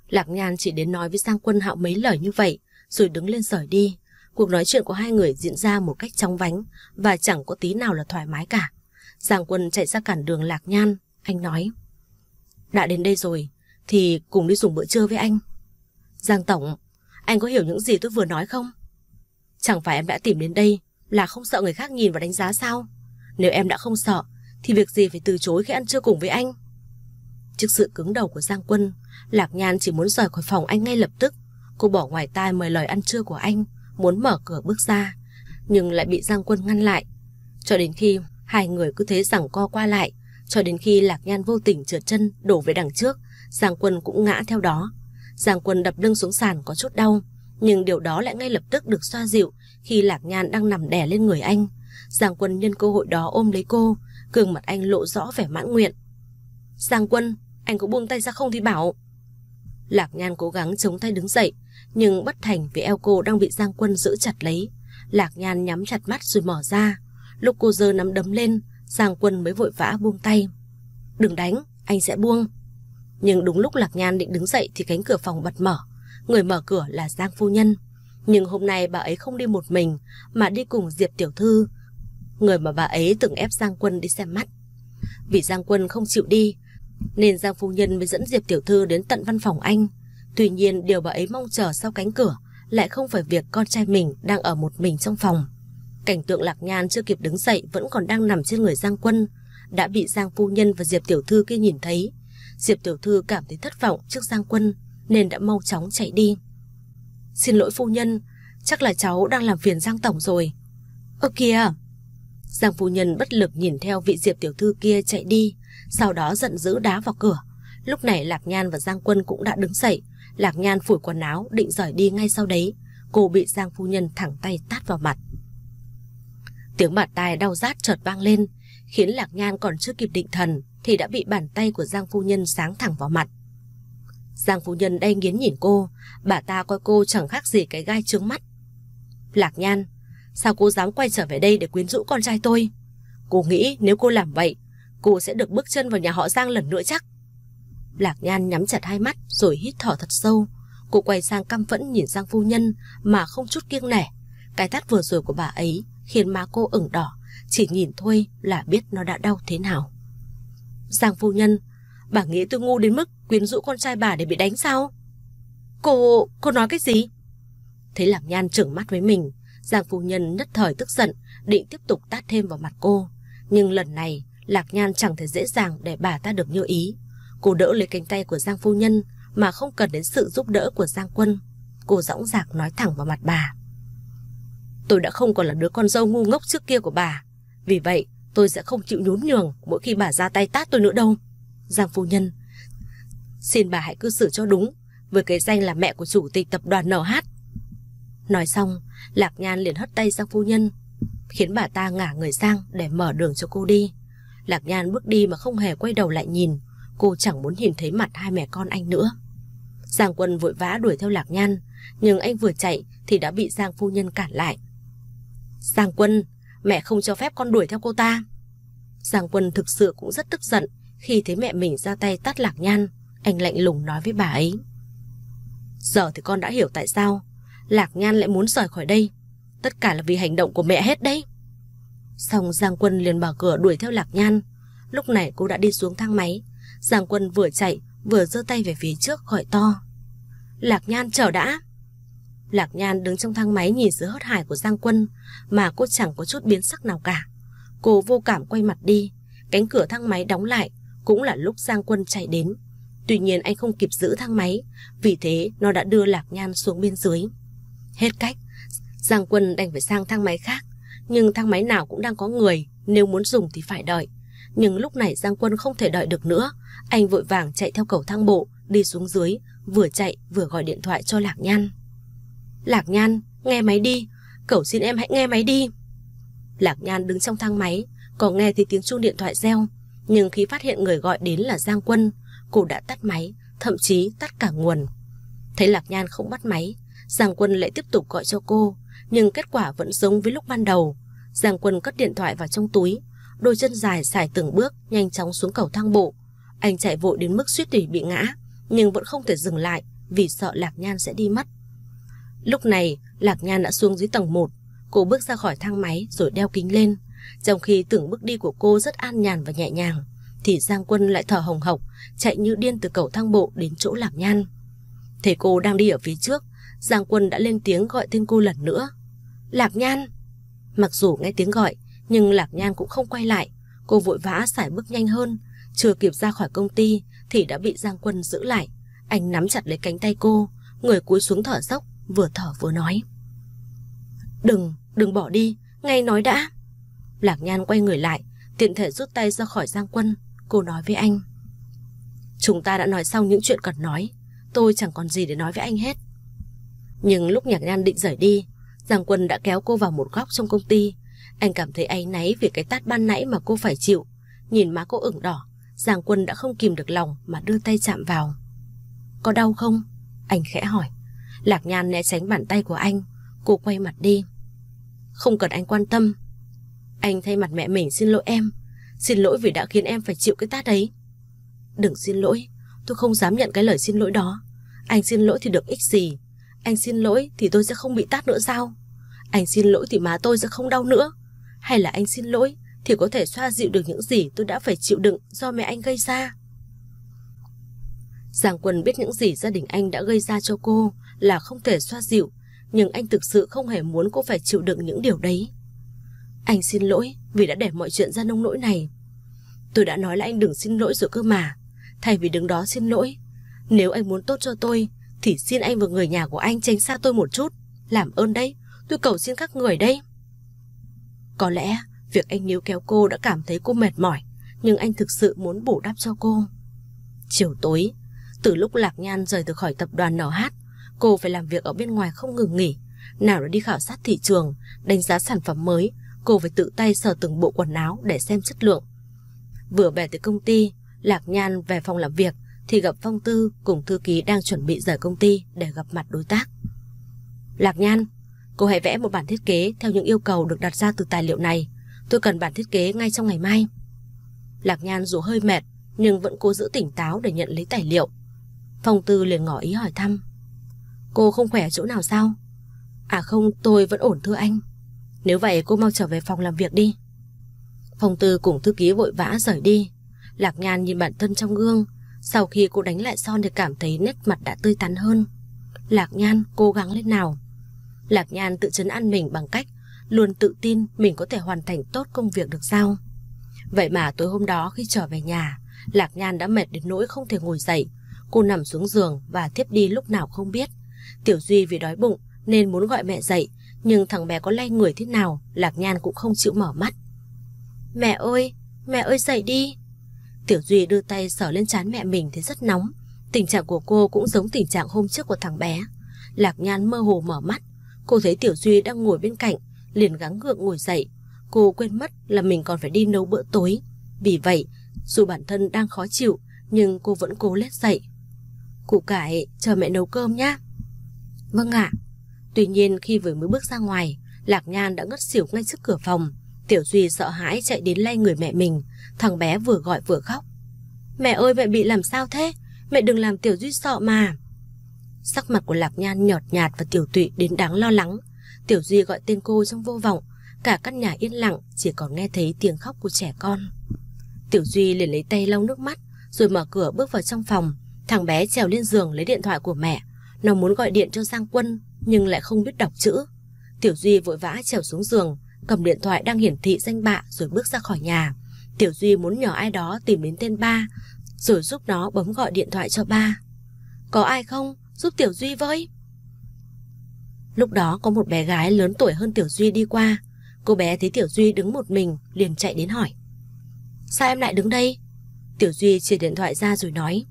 Lạc Nhan chỉ đến nói với Giang Quân Hạo mấy lời như vậy rồi đứng lên rời đi. Cuộc nói chuyện của hai người diễn ra một cách trong vánh và chẳng có tí nào là thoải mái cả. Giang Quân chạy ra cản đường Lạc Nhan. Anh nói Đã đến đây rồi thì cùng đi dùng bữa trưa với anh. Giang Tổng, anh có hiểu những gì tôi vừa nói không? Chẳng phải em đã tìm đến đây là không sợ người khác nhìn và đánh giá sao? Nếu em đã không sợ thì việc gì phải từ chối khi ăn trưa cùng với anh? Trước sự cứng đầu của Giang Quân, Lạc Nhan chỉ muốn rời khỏi phòng anh ngay lập tức. Cô bỏ ngoài tai mời lời ăn trưa của anh, muốn mở cửa bước ra, nhưng lại bị Giang Quân ngăn lại. Cho đến khi hai người cứ thế rằng co qua lại, cho đến khi Lạc Nhan vô tình trượt chân đổ về đằng trước, Giang Quân cũng ngã theo đó. Giang Quân đập lưng xuống sàn có chút đau, nhưng điều đó lại ngay lập tức được xoa dịu khi Lạc Nhan đang nằm đè lên người anh. Giang Quân nhân cơ hội đó ôm lấy cô, gương mặt anh lộ rõ vẻ mãn nguyện. Giang Quân, anh có buông tay ra không thì bảo. Lạc Nhan cố gắng chống tay đứng dậy, nhưng bất thành vì eo cô đang bị Giang Quân giữ chặt lấy. Lạc Nhan nhắm chặt mắt rồi mở ra. Lúc cô giơ nắm đấm lên, Giang Quân mới vội vã buông tay. Đừng đánh, anh sẽ buông. Nhưng đúng lúc Lạc Nhan định đứng dậy thì cánh cửa phòng bật mở. Người mở cửa là Giang Phu Nhân. Nhưng hôm nay bà ấy không đi một mình mà đi cùng Diệp Tiểu Thư. Người mà bà ấy từng ép Giang Quân đi xem mắt. Vì Giang Quân không chịu đi nên Giang Phu Nhân mới dẫn Diệp Tiểu Thư đến tận văn phòng anh. Tuy nhiên điều bà ấy mong chờ sau cánh cửa lại không phải việc con trai mình đang ở một mình trong phòng. Cảnh tượng Lạc Nhan chưa kịp đứng dậy vẫn còn đang nằm trên người Giang Quân, đã bị Giang Phu Nhân và Diệp Tiểu Thư kia nhìn thấy. Diệp Tiểu Thư cảm thấy thất vọng trước Giang Quân nên đã mau chóng chạy đi. Xin lỗi phu nhân, chắc là cháu đang làm phiền Giang Tổng rồi. Ơ kìa! Giang phu nhân bất lực nhìn theo vị Diệp Tiểu Thư kia chạy đi, sau đó giận dữ đá vào cửa. Lúc này Lạc Nhan và Giang Quân cũng đã đứng dậy. Lạc Nhan phủi quần áo định rời đi ngay sau đấy. Cô bị Giang phu nhân thẳng tay tát vào mặt. Tiếng bạt tai đau rát chợt vang lên, khiến Lạc Nhan còn chưa kịp định thần thì đã bị bàn tay của Giang phu nhân sáng thẳng vào mặt. Giang phu nhân đay nghiến nhìn cô, bà ta coi cô chẳng khác gì cái gai trướng mắt. Lạc Nhan, sao cô dám quay trở về đây để quyến rũ con trai tôi? Cô nghĩ nếu cô làm vậy, cô sẽ được bước chân vào nhà họ Giang lần nữa chắc. Lạc Nhan nhắm chặt hai mắt rồi hít thở thật sâu. Cô quay sang căm phẫn nhìn Giang phu nhân mà không chút kiêng nể. Cái tát vừa rồi của bà ấy khiến má cô ửng đỏ, chỉ nhìn thôi là biết nó đã đau thế nào. Giang phu nhân, bà nghĩ tôi ngu đến mức quyến rũ con trai bà để bị đánh sao? Cô, cô nói cái gì? Thấy Lạc Nhan trừng mắt với mình, Giang phu nhân nhất thời tức giận, định tiếp tục tát thêm vào mặt cô. Nhưng lần này, Lạc Nhan chẳng thể dễ dàng để bà ta được như ý. Cô đỡ lấy cánh tay của Giang phu nhân mà không cần đến sự giúp đỡ của Giang quân. Cô dõng dạc nói thẳng vào mặt bà. Tôi đã không còn là đứa con dâu ngu ngốc trước kia của bà. Vì vậy, tôi sẽ không chịu nhún nhường mỗi khi bà ra tay tát tôi nữa đâu. Giang phu nhân, xin bà hãy cư xử cho đúng với cái danh là mẹ của chủ tịch tập đoàn NH. Nói xong, Lạc Nhan liền hất tay Giang phu nhân, khiến bà ta ngả người sang để mở đường cho cô đi. Lạc Nhan bước đi mà không hề quay đầu lại nhìn, cô chẳng muốn nhìn thấy mặt hai mẹ con anh nữa. Giang Quân vội vã đuổi theo Lạc Nhan, nhưng anh vừa chạy thì đã bị Giang phu nhân cản lại. Giang Quân, mẹ không cho phép con đuổi theo cô ta. Giang Quân thực sự cũng rất tức giận khi thấy mẹ mình ra tay tát Lạc Nhan. Anh lạnh lùng nói với bà ấy. Giờ thì con đã hiểu tại sao Lạc Nhan lại muốn rời khỏi đây. Tất cả là vì hành động của mẹ hết đấy Xong Giang Quân liền mở cửa đuổi theo Lạc Nhan Lúc này cô đã đi xuống thang máy Giang Quân vừa chạy, Vừa giơ tay về phía trước, gọi to Lạc Nhan, chờ đã Lạc Nhan đứng trong thang máy nhìn sự hớt hải của Giang Quân, Mà cô chẳng có chút biến sắc nào cả. Cô vô cảm quay mặt đi, Cánh cửa thang máy đóng lại, Cũng là lúc Giang Quân chạy đến. Tuy nhiên anh không kịp giữ thang máy, Vì thế nó đã đưa Lạc Nhan xuống bên dưới. Hết cách, Giang Quân đành phải sang thang máy khác, Nhưng thang máy nào cũng đang có người, Nếu muốn dùng thì phải đợi. Nhưng lúc này Giang Quân không thể đợi được nữa, Anh vội vàng chạy theo cầu thang bộ, Đi xuống dưới, Vừa chạy vừa gọi điện thoại cho Lạc Nhan. Lạc Nhan, nghe máy đi. Cậu xin em hãy nghe máy đi. Lạc Nhan đứng trong thang máy, Có nghe thì tiếng chuông điện thoại reo, Nhưng khi phát hiện người gọi đến là Giang Quân, Cô đã tắt máy, Thậm chí tắt cả nguồn. Thấy Lạc Nhan không bắt máy, Giang Quân lại tiếp tục gọi cho cô, Nhưng kết quả vẫn giống với lúc ban đầu. Giang Quân cất điện thoại vào trong túi, Đôi chân dài xài từng bước, Nhanh chóng xuống cầu thang bộ. Anh chạy vội đến mức suýt thì bị ngã, Nhưng vẫn không thể dừng lại Vì sợ Lạc Nhan sẽ đi mất. Lúc này, Lạc Nhan đã xuống dưới tầng 1 Cô bước ra khỏi thang máy rồi đeo kính lên. Trong khi tưởng bước đi của cô rất an nhàn và nhẹ nhàng, Thì Giang Quân lại thở hồng hộc, Chạy như điên từ cầu thang bộ đến chỗ Lạc Nhan. Thấy cô đang đi ở phía trước, Giang Quân đã lên tiếng gọi tên cô lần nữa. Lạc Nhan. Mặc dù nghe tiếng gọi, Nhưng Lạc Nhan cũng không quay lại. Cô vội vã xài bước nhanh hơn, Chưa kịp ra khỏi công ty Thì đã bị Giang Quân giữ lại. Anh nắm chặt lấy cánh tay cô, Người cúi xuống thở dốc Vừa thở vừa nói. Đừng, đừng bỏ đi Ngay nói đã. Lạc Nhan quay người lại Tiện thể rút tay ra khỏi Giang Quân Cô nói với anh. Chúng ta đã nói xong những chuyện cần nói Tôi chẳng còn gì để nói với anh hết. Nhưng lúc Nhạc Nhan định rời đi Giang Quân đã kéo cô vào một góc trong công ty. Anh cảm thấy áy náy vì cái tát ban nãy mà cô phải chịu. Nhìn má cô ửng đỏ Giang Quân đã không kìm được lòng mà đưa tay chạm vào. Có đau không? Anh khẽ hỏi. Lạc Nhan né tránh bàn tay của anh. Cô quay mặt đi. Không cần anh quan tâm. Anh thay mặt mẹ mình xin lỗi em. Xin lỗi vì đã khiến em phải chịu cái tát ấy. Đừng xin lỗi. Tôi không dám nhận cái lời xin lỗi đó. Anh xin lỗi thì được ích gì? Anh xin lỗi thì tôi sẽ không bị tát nữa sao? Anh xin lỗi thì má tôi sẽ không đau nữa. Hay là anh xin lỗi Thì có thể xoa dịu được những gì tôi đã phải chịu đựng Do mẹ anh gây ra? Giang Quân biết những gì gia đình anh đã gây ra cho cô. Là không thể xoa dịu, Nhưng anh thực sự không hề muốn cô phải chịu đựng những điều đấy. Anh xin lỗi Vì đã để mọi chuyện ra nông nỗi này. Tôi đã nói là anh đừng xin lỗi rồi cơ mà. Thay vì đứng đó xin lỗi, Nếu anh muốn tốt cho tôi, Thì xin anh và người nhà của anh tránh xa tôi một chút. Làm ơn đây Tôi cầu xin các người đây Có lẽ việc anh níu kéo cô đã cảm thấy cô mệt mỏi, Nhưng anh thực sự muốn bù đắp cho cô. Chiều tối, Từ lúc Lạc Nhan rời từ khỏi tập đoàn NH Cô phải làm việc ở bên ngoài không ngừng nghỉ Nào là đi khảo sát thị trường Đánh giá sản phẩm mới Cô phải tự tay sờ từng bộ quần áo để xem chất lượng Vừa về từ công ty Lạc Nhan về phòng làm việc thì gặp Phong Tư cùng thư ký đang chuẩn bị rời công ty để gặp mặt đối tác. Lạc Nhan, cô hãy vẽ một bản thiết kế theo những yêu cầu được đặt ra từ tài liệu này. Tôi cần bản thiết kế ngay trong ngày mai. Lạc Nhan dù hơi mệt nhưng vẫn cố giữ tỉnh táo để nhận lấy tài liệu. Phong Tư liền ngỏ ý hỏi thăm. Cô không khỏe chỗ nào sao? À không, tôi vẫn ổn thưa anh. Nếu vậy cô mau trở về phòng làm việc đi. Phong Tư cùng thư ký vội vã rời đi. Lạc Nhan nhìn bản thân trong gương Sau khi cô đánh lại son thì cảm thấy nét mặt đã tươi tắn hơn Lạc Nhan cố gắng lên nào Lạc Nhan tự chấn an mình bằng cách Luôn tự tin mình có thể hoàn thành tốt công việc được sao Vậy mà tối hôm đó khi trở về nhà Lạc Nhan đã mệt đến nỗi không thể ngồi dậy Cô nằm xuống giường và thiếp đi lúc nào không biết Tiểu Duy vì đói bụng nên muốn gọi mẹ dậy Nhưng thằng bé có lay người thế nào Lạc Nhan cũng không chịu mở mắt Mẹ ơi, mẹ ơi dậy đi Tiểu Duy đưa tay sờ lên trán mẹ mình thấy rất nóng. Tình trạng của cô cũng giống tình trạng hôm trước của thằng bé. Lạc Nhan mơ hồ mở mắt. Cô thấy Tiểu Duy đang ngồi bên cạnh, liền gắng gượng ngồi dậy. Cô quên mất là mình còn phải đi nấu bữa tối. Vì vậy, dù bản thân đang khó chịu, nhưng cô vẫn cố lết dậy. Cụ cải, chờ mẹ nấu cơm nhá. Vâng ạ. Tuy nhiên khi vừa mới bước ra ngoài, Lạc Nhan đã ngất xỉu ngay trước cửa phòng. Tiểu Duy sợ hãi chạy đến lay người mẹ mình Thằng bé vừa gọi vừa khóc Mẹ ơi mẹ bị làm sao thế Mẹ đừng làm Tiểu Duy sợ mà Sắc mặt của Lạc Nhan nhợt nhạt và tiểu tụy đến đáng lo lắng Tiểu Duy gọi tên cô trong vô vọng, cả căn nhà yên lặng chỉ còn nghe thấy tiếng khóc của trẻ con. Tiểu Duy liền lấy tay lau nước mắt, rồi mở cửa bước vào trong phòng. Thằng bé trèo lên giường lấy điện thoại của mẹ. Nó muốn gọi điện cho Giang Quân, nhưng lại không biết đọc chữ. Tiểu Duy vội vã trèo xuống giường, cầm điện thoại đang hiển thị danh bạ rồi bước ra khỏi nhà. Tiểu Duy muốn nhờ ai đó tìm đến tên ba, rồi giúp nó bấm gọi điện thoại cho ba. Có ai không? Giúp Tiểu Duy với. Lúc đó có một bé gái lớn tuổi hơn Tiểu Duy đi qua. Cô bé thấy Tiểu Duy đứng một mình, liền chạy đến hỏi. Sao em lại đứng đây? Tiểu Duy chia điện thoại ra rồi nói.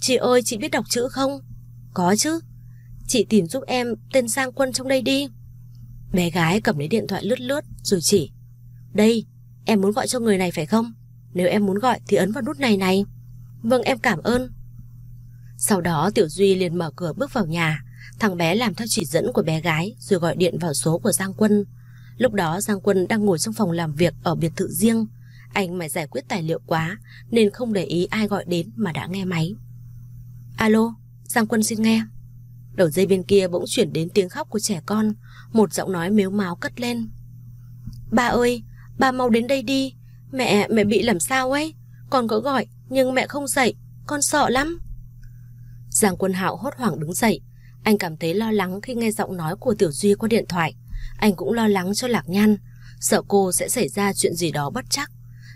Chị ơi, chị biết đọc chữ không? Có chứ. Chị tìm giúp em tên Giang Quân trong đây đi. Bé gái cầm lấy điện thoại lướt lướt rồi chỉ. Đây, em muốn gọi cho người này phải không? Nếu em muốn gọi thì ấn vào nút này này. Vâng em cảm ơn. Sau đó Tiểu Duy liền mở cửa bước vào nhà. Thằng bé làm theo chỉ dẫn của bé gái rồi gọi điện vào số của Giang Quân. Lúc đó Giang Quân đang ngồi trong phòng làm việc ở biệt thự riêng. Anh mày giải quyết tài liệu quá nên không để ý ai gọi đến mà đã nghe máy. Alo, Giang Quân xin nghe. Đầu dây bên kia bỗng chuyển đến tiếng khóc của trẻ con, một giọng nói mếu máo cất lên. Ba ơi, ba mau đến đây đi, mẹ, mẹ bị làm sao ấy, con có gọi nhưng mẹ không dậy, con sợ lắm. Giang Quân Hạo hốt hoảng đứng dậy, anh cảm thấy lo lắng khi nghe giọng nói của Tiểu Duy qua điện thoại. Anh cũng lo lắng cho Lạc Nhan, sợ cô sẽ xảy ra chuyện gì đó bất chắc.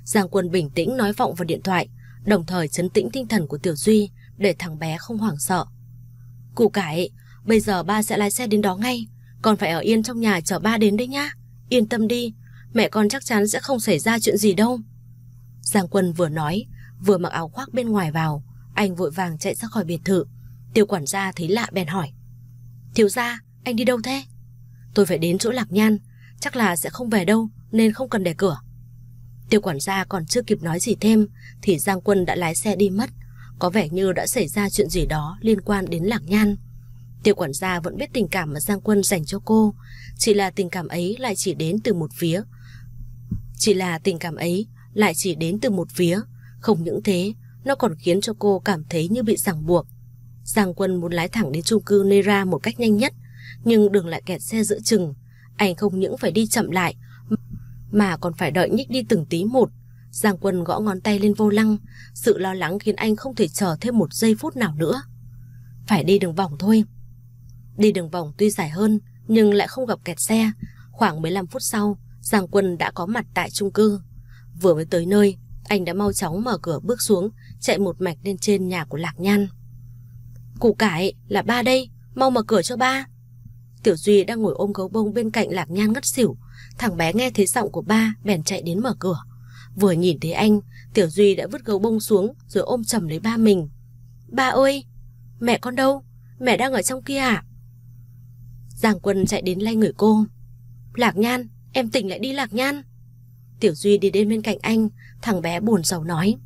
Giang Quân bình tĩnh nói vọng vào điện thoại, đồng thời chấn tĩnh tinh thần của Tiểu Duy để thằng bé không hoảng sợ. Củ cải, bây giờ ba sẽ lái xe đến đó ngay, con phải ở yên trong nhà chờ ba đến đấy nhá. Yên tâm đi, mẹ con chắc chắn sẽ không xảy ra chuyện gì đâu. Giang Quân vừa nói, vừa mặc áo khoác bên ngoài vào, anh vội vàng chạy ra khỏi biệt thự. Tiêu quản gia thấy lạ bèn hỏi. Thiếu gia, anh đi đâu thế? Tôi phải đến chỗ Lạc Nhan, chắc là sẽ không về đâu nên không cần để cửa. Tiêu quản gia còn chưa kịp nói gì thêm thì Giang Quân đã lái xe đi mất. Có vẻ như đã xảy ra chuyện gì đó liên quan đến Lạc Nhan. Tiêu quản gia vẫn biết tình cảm mà Giang Quân dành cho cô, chỉ là tình cảm ấy lại chỉ đến từ một phía. Chỉ là tình cảm ấy lại chỉ đến từ một phía, không những thế, nó còn khiến cho cô cảm thấy như bị ràng buộc. Giang Quân muốn lái thẳng đến chung cư Nera một cách nhanh nhất, nhưng đường lại kẹt xe giữa chừng. Anh không những phải đi chậm lại, mà còn phải đợi nhích đi từng tí một. Giang Quân gõ ngón tay lên vô lăng, sự lo lắng khiến anh không thể chờ thêm một giây phút nào nữa. Phải đi đường vòng thôi. Đi đường vòng tuy dài hơn, nhưng lại không gặp kẹt xe. Khoảng 15 phút sau, Giang Quân đã có mặt tại chung cư. Vừa mới tới nơi, anh đã mau chóng mở cửa bước xuống, chạy một mạch lên trên nhà của Lạc Nhan. Cụ cải, là ba đây, mau mở cửa cho ba. Tiểu Duy đang ngồi ôm gấu bông bên cạnh Lạc Nhan ngất xỉu. Thằng bé nghe thấy giọng của ba, bèn chạy đến mở cửa. Vừa nhìn thấy anh, Tiểu Duy đã vứt gấu bông xuống rồi ôm chầm lấy ba mình. Ba ơi, mẹ con đâu? Mẹ đang ở trong kia à? Giang Quân chạy đến lay người cô. Lạc Nhan, em tỉnh lại đi Lạc Nhan. Tiểu Duy đi đến bên cạnh anh, thằng bé buồn sầu nói.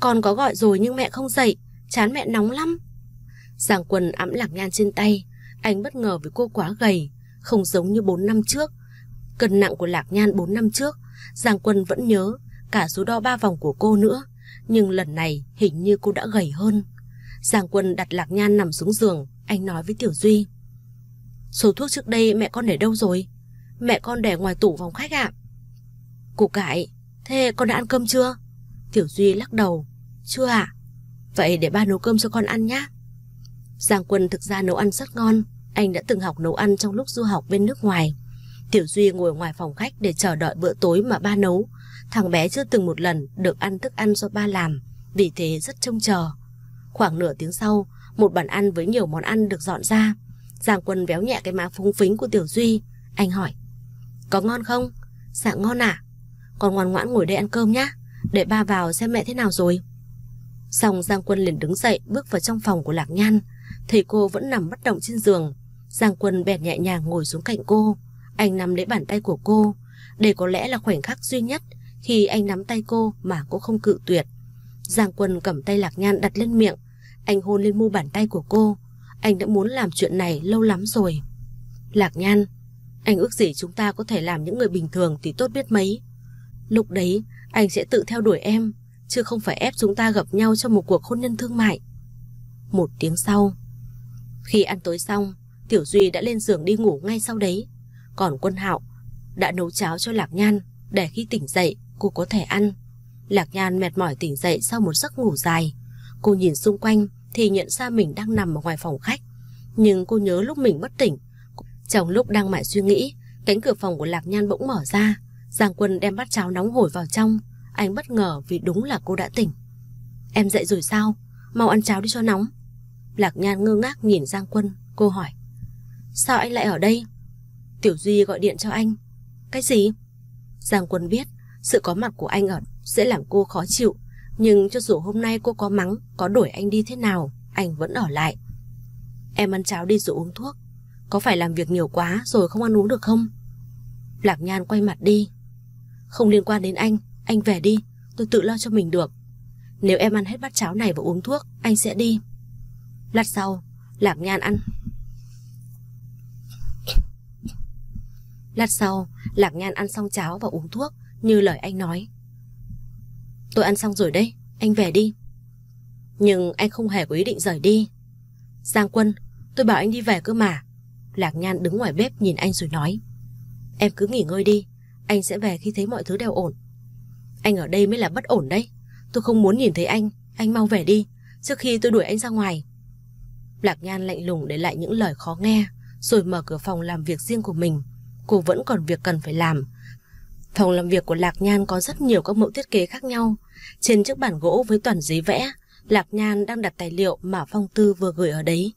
Con có gọi rồi nhưng mẹ không dậy, chán mẹ nóng lắm. Giang Quân ẵm Lạc Nhan trên tay, anh bất ngờ với cô quá gầy, không giống như 4 năm trước. Cân nặng của Lạc Nhan 4 năm trước, Giang Quân vẫn nhớ cả số đo ba vòng của cô nữa, nhưng lần này hình như cô đã gầy hơn. Giang Quân đặt Lạc Nhan nằm xuống giường, anh nói với Tiểu Duy. Số thuốc trước đây mẹ con để đâu rồi? Mẹ con để ngoài tủ phòng khách ạ. À? cãi. cải, thế con đã ăn cơm chưa? Tiểu Duy lắc đầu, chưa ạ. Vậy để ba nấu cơm cho con ăn nhé. Giang Quân thực ra nấu ăn rất ngon, anh đã từng học nấu ăn trong lúc du học bên nước ngoài. Tiểu Duy ngồi ngoài phòng khách để chờ đợi bữa tối mà ba nấu. Thằng bé chưa từng một lần được ăn thức ăn do ba làm, vì thế rất trông chờ. Khoảng nửa tiếng sau, một bàn ăn với nhiều món ăn được dọn ra. Giang Quân véo nhẹ cái má phúng phính của Tiểu Duy. Anh hỏi, có ngon không? Dạ ngon à? Con ngoan ngoãn ngồi đây ăn cơm nhá, để ba vào xem mẹ thế nào rồi. Xong Giang Quân liền đứng dậy bước vào trong phòng của Lạc Nhan. Thấy cô vẫn nằm bất động trên giường. Giang Quân bèn nhẹ nhàng ngồi xuống cạnh cô. Anh nắm lấy bàn tay của cô. Đây có lẽ là khoảnh khắc duy nhất khi anh nắm tay cô mà cô không cự tuyệt. Giang Quân cầm tay Lạc Nhan đặt lên miệng. Anh hôn lên mu bàn tay của cô. Anh đã muốn làm chuyện này lâu lắm rồi. Lạc Nhan, anh ước gì chúng ta có thể làm những người bình thường thì tốt biết mấy. Lúc đấy, anh sẽ tự theo đuổi em, chứ không phải ép chúng ta gặp nhau trong một cuộc hôn nhân thương mại. Một tiếng sau, khi ăn tối xong, Tiểu Duy đã lên giường đi ngủ ngay sau đấy. Còn quân hạo đã nấu cháo cho Lạc Nhan để khi tỉnh dậy cô có thể ăn. Lạc Nhan mệt mỏi tỉnh dậy sau một giấc ngủ dài. Cô nhìn xung quanh thì nhận ra mình đang nằm ở ngoài phòng khách. Nhưng cô nhớ lúc mình bất tỉnh. Trong lúc đang mải suy nghĩ, cánh cửa phòng của Lạc Nhan bỗng mở ra. Giang Quân đem bát cháo nóng hổi vào trong. Anh bất ngờ vì đúng là cô đã tỉnh. Em dậy rồi sao? Mau ăn cháo đi cho nóng. Lạc Nhan ngơ ngác nhìn Giang Quân. Cô hỏi. Sao anh lại ở đây? Tiểu Duy gọi điện cho anh. Cái gì? Giang Quân biết sự có mặt của anh ở sẽ làm cô khó chịu. Nhưng cho dù hôm nay cô có mắng, có đuổi anh đi thế nào, anh vẫn ở lại. Em ăn cháo đi rồi uống thuốc. Có phải làm việc nhiều quá rồi không ăn uống được không? Lạc Nhan quay mặt đi. Không liên quan đến anh, anh về đi, tôi tự lo cho mình được. Nếu em ăn hết bát cháo này và uống thuốc, anh sẽ đi. Lát sau, Lạc Nhan ăn. Lát sau, Lạc Nhan ăn xong cháo và uống thuốc, như lời anh nói. Tôi ăn xong rồi đây, anh về đi. Nhưng anh không hề có ý định rời đi. Giang Quân, tôi bảo anh đi về cơ mà. Lạc Nhan đứng ngoài bếp nhìn anh rồi nói. Em cứ nghỉ ngơi đi, anh sẽ về khi thấy mọi thứ đều ổn. Anh ở đây mới là bất ổn đấy. Tôi không muốn nhìn thấy anh, anh mau về đi, trước khi tôi đuổi anh ra ngoài. Lạc Nhan lạnh lùng để lại những lời khó nghe, rồi mở cửa phòng làm việc riêng của mình. Cô vẫn còn việc cần phải làm. Phòng làm việc của Lạc Nhan có rất nhiều các mẫu thiết kế khác nhau. Trên chiếc bản gỗ với toàn giấy vẽ, Lạc Nhan đang đặt tài liệu mà Phong Tư vừa gửi ở đấy.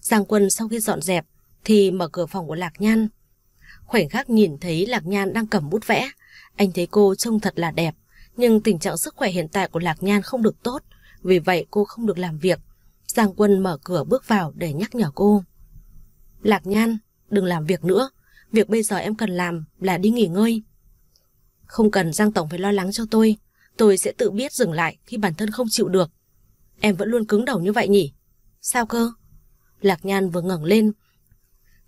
Giang Quân sau khi dọn dẹp thì mở cửa phòng của Lạc Nhan. Khoảnh khắc nhìn thấy Lạc Nhan đang cầm bút vẽ, anh thấy cô trông thật là đẹp, nhưng tình trạng sức khỏe hiện tại của Lạc Nhan không được tốt, vì vậy cô không được làm việc. Giang Quân mở cửa bước vào để nhắc nhở cô. Lạc Nhan, đừng làm việc nữa, việc bây giờ em cần làm là đi nghỉ ngơi. Không cần Giang Tổng phải lo lắng cho tôi, tôi sẽ tự biết dừng lại khi bản thân không chịu được. Em vẫn luôn cứng đầu như vậy nhỉ? Sao cơ? Lạc Nhan vừa ngẩng lên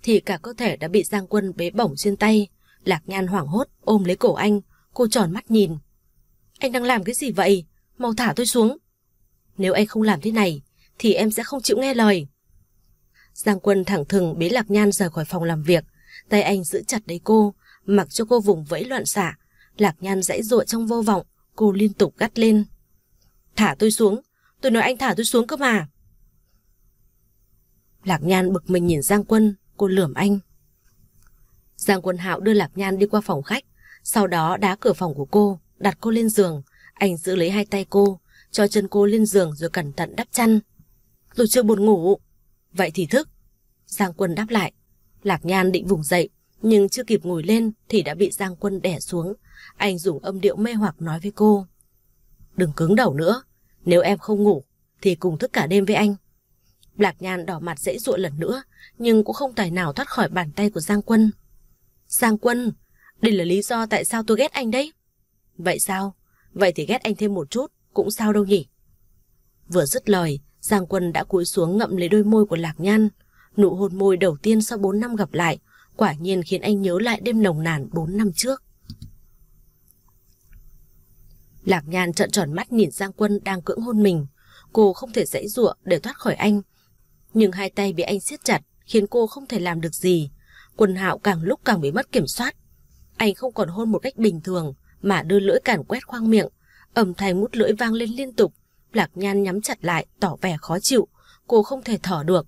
thì cả cơ thể đã bị Giang Quân bế bổng trên tay. Lạc Nhan hoảng hốt ôm lấy cổ anh, cô tròn mắt nhìn. Anh đang làm cái gì vậy? Mau thả tôi xuống. Nếu anh không làm thế này, thì em sẽ không chịu nghe lời. Giang Quân thẳng thừng bế Lạc Nhan rời khỏi phòng làm việc, tay anh giữ chặt lấy cô, mặc cho cô vùng vẫy loạn xạ. Lạc Nhan dãy dụa trong vô vọng, cô liên tục gắt lên. Thả tôi xuống, tôi nói anh thả tôi xuống cơ mà. Lạc Nhan bực mình nhìn Giang Quân, cô lườm anh. Giang Quân Hạo đưa Lạc Nhan đi qua phòng khách, sau đó đá cửa phòng của cô, đặt cô lên giường. Anh giữ lấy hai tay cô, cho chân cô lên giường rồi cẩn thận đắp chăn. Tôi chưa buồn ngủ. Vậy thì thức. Giang Quân đáp lại. Lạc Nhan định vùng dậy, nhưng chưa kịp ngồi lên thì đã bị Giang Quân đẻ xuống. Anh dùng âm điệu mê hoặc nói với cô. Đừng cứng đầu nữa, nếu em không ngủ thì cùng thức cả đêm với anh. Lạc Nhan đỏ mặt dễ dụa lần nữa, nhưng cũng không tài nào thoát khỏi bàn tay của Giang Quân. Giang Quân, đây là lý do tại sao tôi ghét anh đấy. Vậy sao? Vậy thì ghét anh thêm một chút, cũng sao đâu nhỉ? Vừa dứt lời, Giang Quân đã cúi xuống ngậm lấy đôi môi của Lạc Nhan. Nụ hôn môi đầu tiên sau 4 năm gặp lại, quả nhiên khiến anh nhớ lại đêm nồng nàn 4 năm trước. Lạc Nhan trợn tròn mắt nhìn Giang Quân đang cưỡng hôn mình. Cô không thể dãy dụa để thoát khỏi anh, nhưng hai tay bị anh siết chặt khiến cô không thể làm được gì. Quần hạo càng lúc càng bị mất kiểm soát. Anh không còn hôn một cách bình thường mà đưa lưỡi cản quét khoang miệng. Âm thanh mút lưỡi vang lên liên tục. Lạc Nhan nhắm chặt lại tỏ vẻ khó chịu. Cô không thể thở được.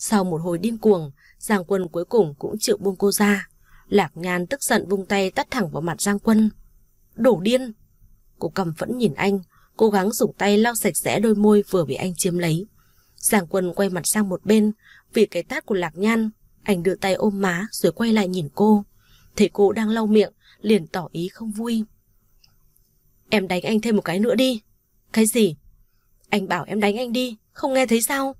Sau một hồi điên cuồng, Giang Quân cuối cùng cũng chịu buông cô ra. Lạc Nhan tức giận vung tay tắt thẳng vào mặt Giang Quân. Đổ điên! Cô cầm phẫn nhìn anh, cố gắng dùng tay lau sạch sẽ đôi môi vừa bị anh chiếm lấy. Giang Quân quay mặt sang một bên, vì cái tát của Lạc Nhan, anh đưa tay ôm má rồi quay lại nhìn cô. Thấy cô đang lau miệng, liền tỏ ý không vui. Em đánh anh thêm một cái nữa đi. Cái gì? Anh bảo em đánh anh đi, không nghe thấy sao?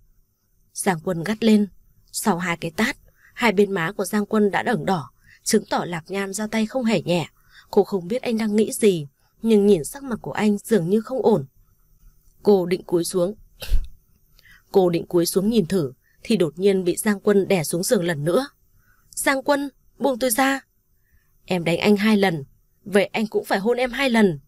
Giang Quân gắt lên. Sau hai cái tát, hai bên má của Giang Quân đã ửng đỏ, chứng tỏ Lạc Nham ra tay không hề nhẹ. Cô không biết anh đang nghĩ gì, nhưng nhìn sắc mặt của anh dường như không ổn. Cô định cúi xuống, Cô định cúi xuống nhìn thử thì đột nhiên bị Giang Quân đè xuống giường lần nữa. Giang Quân, buông tôi ra. Em đánh anh hai lần, vậy anh cũng phải hôn em hai lần.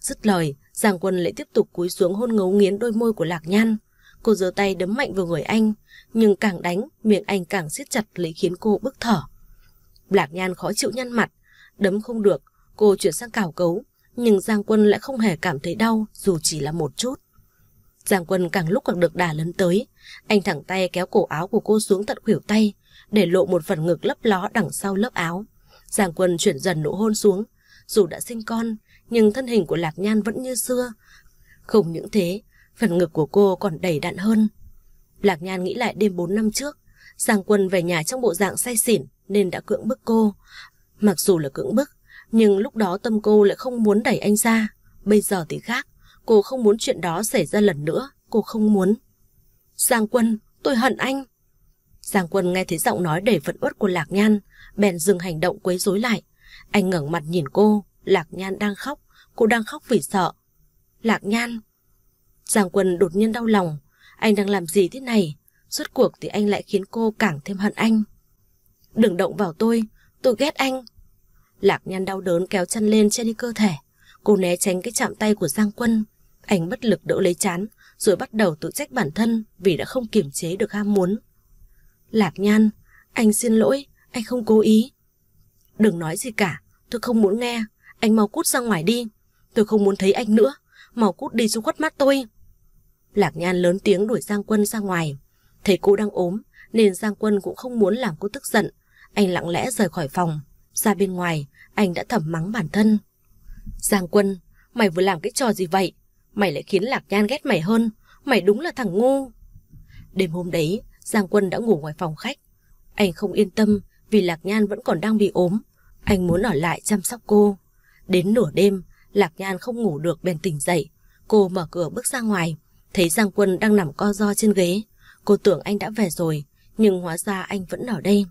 Dứt lời, Giang Quân lại tiếp tục cúi xuống hôn ngấu nghiến đôi môi của Lạc Nhan. Cô giơ tay đấm mạnh vào người anh, nhưng càng đánh, miệng anh càng siết chặt lấy khiến cô bức thở. Lạc Nhan khó chịu nhăn mặt, đấm không được, cô chuyển sang cào cấu, nhưng Giang Quân lại không hề cảm thấy đau dù chỉ là một chút. Giang Quân càng lúc càng được đà lớn tới, anh thẳng tay kéo cổ áo của cô xuống tận khuỷu tay, để lộ một phần ngực lấp ló đằng sau lớp áo. Giang Quân chuyển dần nụ hôn xuống, dù đã sinh con, nhưng thân hình của Lạc Nhan vẫn như xưa. Không những thế, phần ngực của cô còn đầy đặn hơn. Lạc Nhan nghĩ lại đêm 4 năm trước, Giang Quân về nhà trong bộ dạng say xỉn nên đã cưỡng bức cô. Mặc dù là cưỡng bức, nhưng lúc đó tâm cô lại không muốn đẩy anh ra. Bây giờ thì khác, cô không muốn chuyện đó xảy ra lần nữa, cô không muốn. Giang Quân, tôi hận anh. Giang Quân nghe thấy giọng nói đầy phẫn uất của Lạc Nhan, bèn dừng hành động quấy rối lại. Anh ngẩng mặt nhìn cô, Lạc Nhan đang khóc, cô đang khóc vì sợ. Lạc Nhan. Giang Quân đột nhiên đau lòng, anh đang làm gì thế này? Suốt cuộc thì anh lại khiến cô càng thêm hận anh. Đừng động vào tôi, tôi ghét anh. Lạc Nhan đau đớn kéo chân lên che đi cơ thể. Cô né tránh cái chạm tay của Giang Quân. Anh bất lực đỡ lấy chán, rồi bắt đầu tự trách bản thân vì đã không kiềm chế được ham muốn. Lạc Nhan, anh xin lỗi, anh không cố ý. Đừng nói gì cả, tôi không muốn nghe, anh mau cút ra ngoài đi. Tôi không muốn thấy anh nữa, mau cút đi cho khuất mắt tôi. Lạc Nhan lớn tiếng đuổi Giang Quân ra ngoài. Thấy cô đang ốm, nên Giang Quân cũng không muốn làm cô tức giận. Anh lặng lẽ rời khỏi phòng. Ra bên ngoài, anh đã thầm mắng bản thân. Giang Quân, mày vừa làm cái trò gì vậy? Mày lại khiến Lạc Nhan ghét mày hơn. Mày đúng là thằng ngu. Đêm hôm đấy, Giang Quân đã ngủ ngoài phòng khách. Anh không yên tâm vì Lạc Nhan vẫn còn đang bị ốm. Anh muốn ở lại chăm sóc cô. Đến nửa đêm, Lạc Nhan không ngủ được bèn tỉnh dậy. Cô mở cửa bước ra ngoài, thấy Giang Quân đang nằm co ro trên ghế. Cô tưởng anh đã về rồi, nhưng hóa ra anh vẫn ở đây.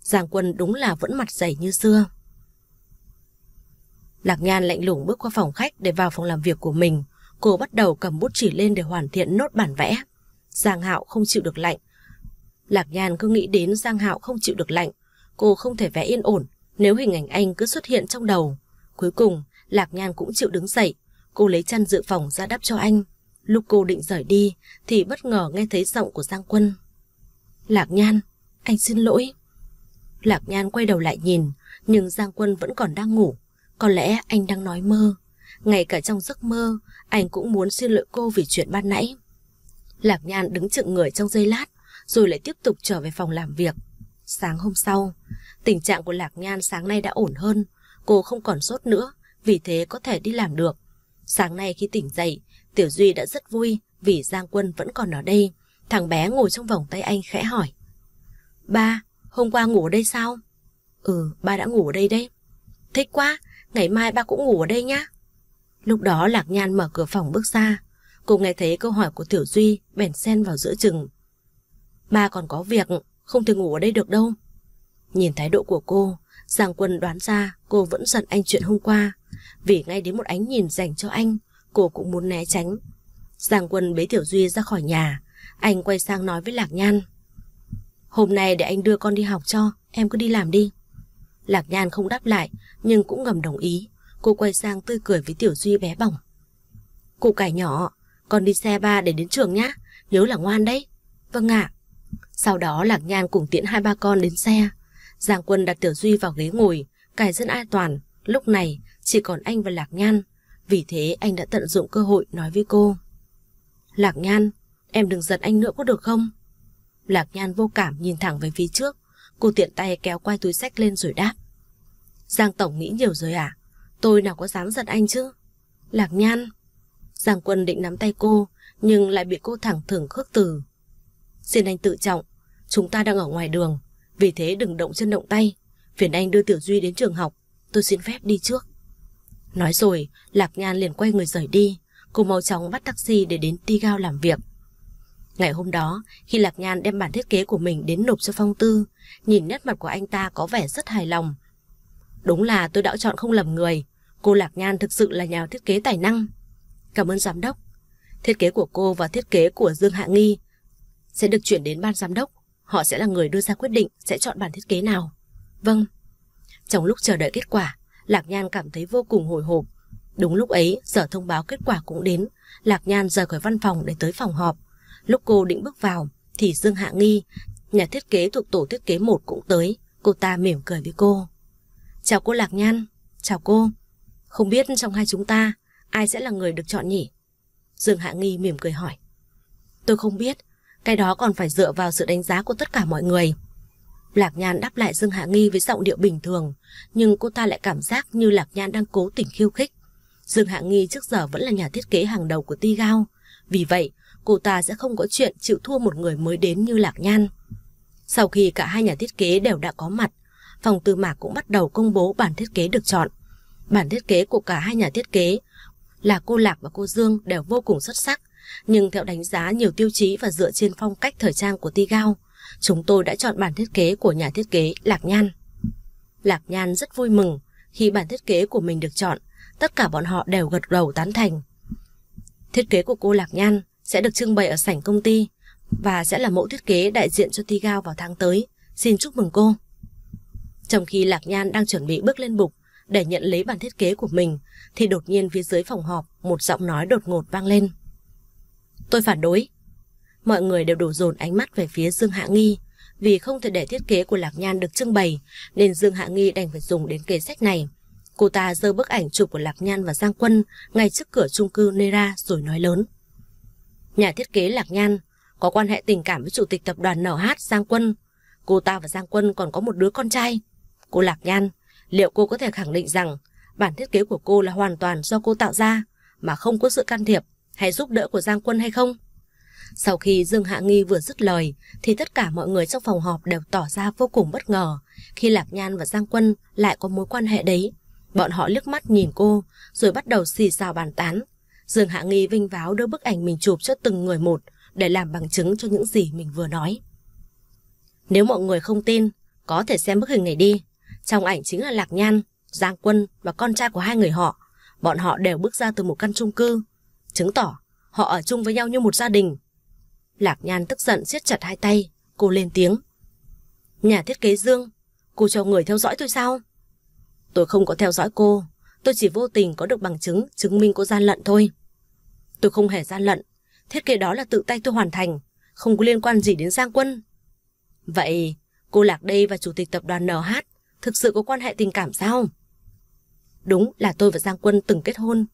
Giang Quân đúng là vẫn mặt dày như xưa. Lạc Nhan lạnh lùng bước qua phòng khách để vào phòng làm việc của mình. Cô bắt đầu cầm bút chỉ lên để hoàn thiện nốt bản vẽ. Giang Hạo không chịu được lạnh. Lạc Nhan cứ nghĩ đến Giang Hạo không chịu được lạnh. Cô không thể vẽ yên ổn nếu hình ảnh anh cứ xuất hiện trong đầu. Cuối cùng, Lạc Nhan cũng chịu đứng dậy. Cô lấy chăn dự phòng ra đắp cho anh. Lúc cô định rời đi thì bất ngờ nghe thấy giọng của Giang Quân. Lạc Nhan, anh xin lỗi. Lạc Nhan quay đầu lại nhìn, nhưng Giang Quân vẫn còn đang ngủ. Có lẽ anh đang nói mơ. Ngay cả trong giấc mơ, anh cũng muốn xin lỗi cô vì chuyện ban nãy. Lạc Nhan đứng chựng người trong giây lát, rồi lại tiếp tục trở về phòng làm việc. Sáng hôm sau, tình trạng của Lạc Nhan sáng nay đã ổn hơn. Cô không còn sốt nữa, vì thế có thể đi làm được. Sáng nay khi tỉnh dậy, Tiểu Duy đã rất vui vì Giang Quân vẫn còn ở đây. Thằng bé ngồi trong vòng tay anh khẽ hỏi. Ba, hôm qua ngủ ở đây sao? Ừ, ba đã ngủ ở đây đấy. Thích quá, ngày mai ba cũng ngủ ở đây nhá. Lúc đó Lạc Nhan mở cửa phòng bước ra. Cô nghe thấy câu hỏi của Tiểu Duy, bèn xen vào giữa chừng. Ba còn có việc, không thể ngủ ở đây được đâu. Nhìn thái độ của cô, Giang Quân đoán ra cô vẫn giận anh chuyện hôm qua. Vì ngay đến một ánh nhìn dành cho anh, cô cũng muốn né tránh. Giang Quân bế Tiểu Duy ra khỏi nhà, anh quay sang nói với Lạc Nhan. Hôm nay để anh đưa con đi học cho, em cứ đi làm đi. Lạc Nhan không đáp lại, nhưng cũng ngầm đồng ý. Cô quay sang tươi cười với Tiểu Duy bé bỏng. Cụ cải nhỏ, con đi xe ba để đến trường nhá, nhớ là ngoan đấy. Vâng ạ. Sau đó Lạc Nhan cùng tiễn hai ba con đến xe. Giang Quân đặt Tiểu Duy vào ghế ngồi, cài dân an toàn. Lúc này chỉ còn anh và Lạc Nhan. Vì thế anh đã tận dụng cơ hội nói với cô. Lạc Nhan, em đừng giật anh nữa có được không? Lạc Nhan vô cảm nhìn thẳng về phía trước. Cô tiện tay kéo quay túi sách lên rồi đáp. Giang Tổng nghĩ nhiều rồi à? Tôi nào có dám giật anh chứ? Lạc Nhan. Giang Quân định nắm tay cô, nhưng lại bị cô thẳng thừng khước từ. Xin anh tự trọng, chúng ta đang ở ngoài đường, vì thế đừng động chân động tay. Phiền anh đưa Tiểu Duy đến trường học, tôi xin phép đi trước. Nói rồi, Lạc Nhan liền quay người rời đi. Cô mau chóng bắt taxi để đến Tigao làm việc. Ngày hôm đó, khi Lạc Nhan đem bản thiết kế của mình đến nộp cho Phong Tư, nhìn nét mặt của anh ta có vẻ rất hài lòng. Đúng là tôi đã chọn không lầm người, cô Lạc Nhan thực sự là nhà thiết kế tài năng. Cảm ơn giám đốc. Thiết kế của cô và thiết kế của Dương Hạ Nghi sẽ được chuyển đến ban giám đốc. Họ sẽ là người đưa ra quyết định sẽ chọn bản thiết kế nào. Vâng. Trong lúc chờ đợi kết quả, Lạc Nhan cảm thấy vô cùng hồi hộp. Đúng lúc ấy, giờ thông báo kết quả cũng đến. Lạc Nhan rời khỏi văn phòng để tới phòng họp. Lúc cô định bước vào thì Dương Hạ Nghi, nhà thiết kế thuộc tổ thiết kế 1 cũng tới. Cô ta mỉm cười với cô. Chào cô Lạc Nhan, chào cô. Không biết trong hai chúng ta ai sẽ là người được chọn nhỉ? Dương Hạ Nghi mỉm cười hỏi. Tôi không biết, cái đó còn phải dựa vào sự đánh giá của tất cả mọi người. Lạc Nhan đáp lại Dương Hạ Nghi với giọng điệu bình thường, nhưng cô ta lại cảm giác như Lạc Nhan đang cố tình khiêu khích. Dương Hạ Nghi trước giờ vẫn là nhà thiết kế hàng đầu của Ti Gao, vì vậy cô ta sẽ không có chuyện chịu thua một người mới đến như Lạc Nhan. Sau khi cả hai nhà thiết kế đều đã có mặt, phòng tư mạc cũng bắt đầu công bố bản thiết kế được chọn. Bản thiết kế của cả hai nhà thiết kế là cô Lạc và cô Dương đều vô cùng xuất sắc, nhưng theo đánh giá nhiều tiêu chí và dựa trên phong cách thời trang của Ti Gao, chúng tôi đã chọn bản thiết kế của nhà thiết kế Lạc Nhan. Lạc Nhan rất vui mừng khi bản thiết kế của mình được chọn, tất cả bọn họ đều gật đầu tán thành. Thiết kế của cô Lạc Nhan sẽ được trưng bày ở sảnh công ty và sẽ là mẫu thiết kế đại diện cho Tigao vào tháng tới. Xin chúc mừng cô. Trong khi Lạc Nhan đang chuẩn bị bước lên bục để nhận lấy bản thiết kế của mình thì đột nhiên phía dưới phòng họp một giọng nói đột ngột vang lên. Tôi phản đối. Mọi người đều đổ dồn ánh mắt về phía Dương Hạ Nghi vì không thể để thiết kế của Lạc Nhan được trưng bày nên Dương Hạ Nghi đành phải dùng đến kế sách này. Cô ta giơ bức ảnh chụp của Lạc Nhan và Giang Quân ngay trước cửa chung cư Nera rồi nói lớn. Nhà thiết kế Lạc Nhan có quan hệ tình cảm với chủ tịch tập đoàn NH Giang Quân. Cô ta và Giang Quân còn có một đứa con trai. Cô Lạc Nhan, liệu cô có thể khẳng định rằng bản thiết kế của cô là hoàn toàn do cô tạo ra mà không có sự can thiệp hay giúp đỡ của Giang Quân hay không? Sau khi Dương Hạ Nghi vừa dứt lời thì tất cả mọi người trong phòng họp đều tỏ ra vô cùng bất ngờ khi Lạc Nhan và Giang Quân lại có mối quan hệ đấy. Bọn họ liếc mắt nhìn cô rồi bắt đầu xì xào bàn tán. Dương Hạ Nghi vinh váo đưa bức ảnh mình chụp cho từng người một để làm bằng chứng cho những gì mình vừa nói. Nếu mọi người không tin, có thể xem bức hình này đi. Trong ảnh chính là Lạc Nhan, Giang Quân và con trai của hai người họ. Bọn họ đều bước ra từ một căn chung cư. Chứng tỏ họ ở chung với nhau như một gia đình. Lạc Nhan tức giận siết chặt hai tay, cô lên tiếng. Nhà thiết kế Dương, cô cho người theo dõi tôi sao? Tôi không có theo dõi cô, tôi chỉ vô tình có được bằng chứng chứng minh cô gian lận thôi. Tôi không hề gian lận, thiết kế đó là tự tay tôi hoàn thành, không có liên quan gì đến Giang Quân. Vậy, cô Lạc đây và chủ tịch tập đoàn NH thực sự có quan hệ tình cảm sao? Đúng là tôi và Giang Quân từng kết hôn.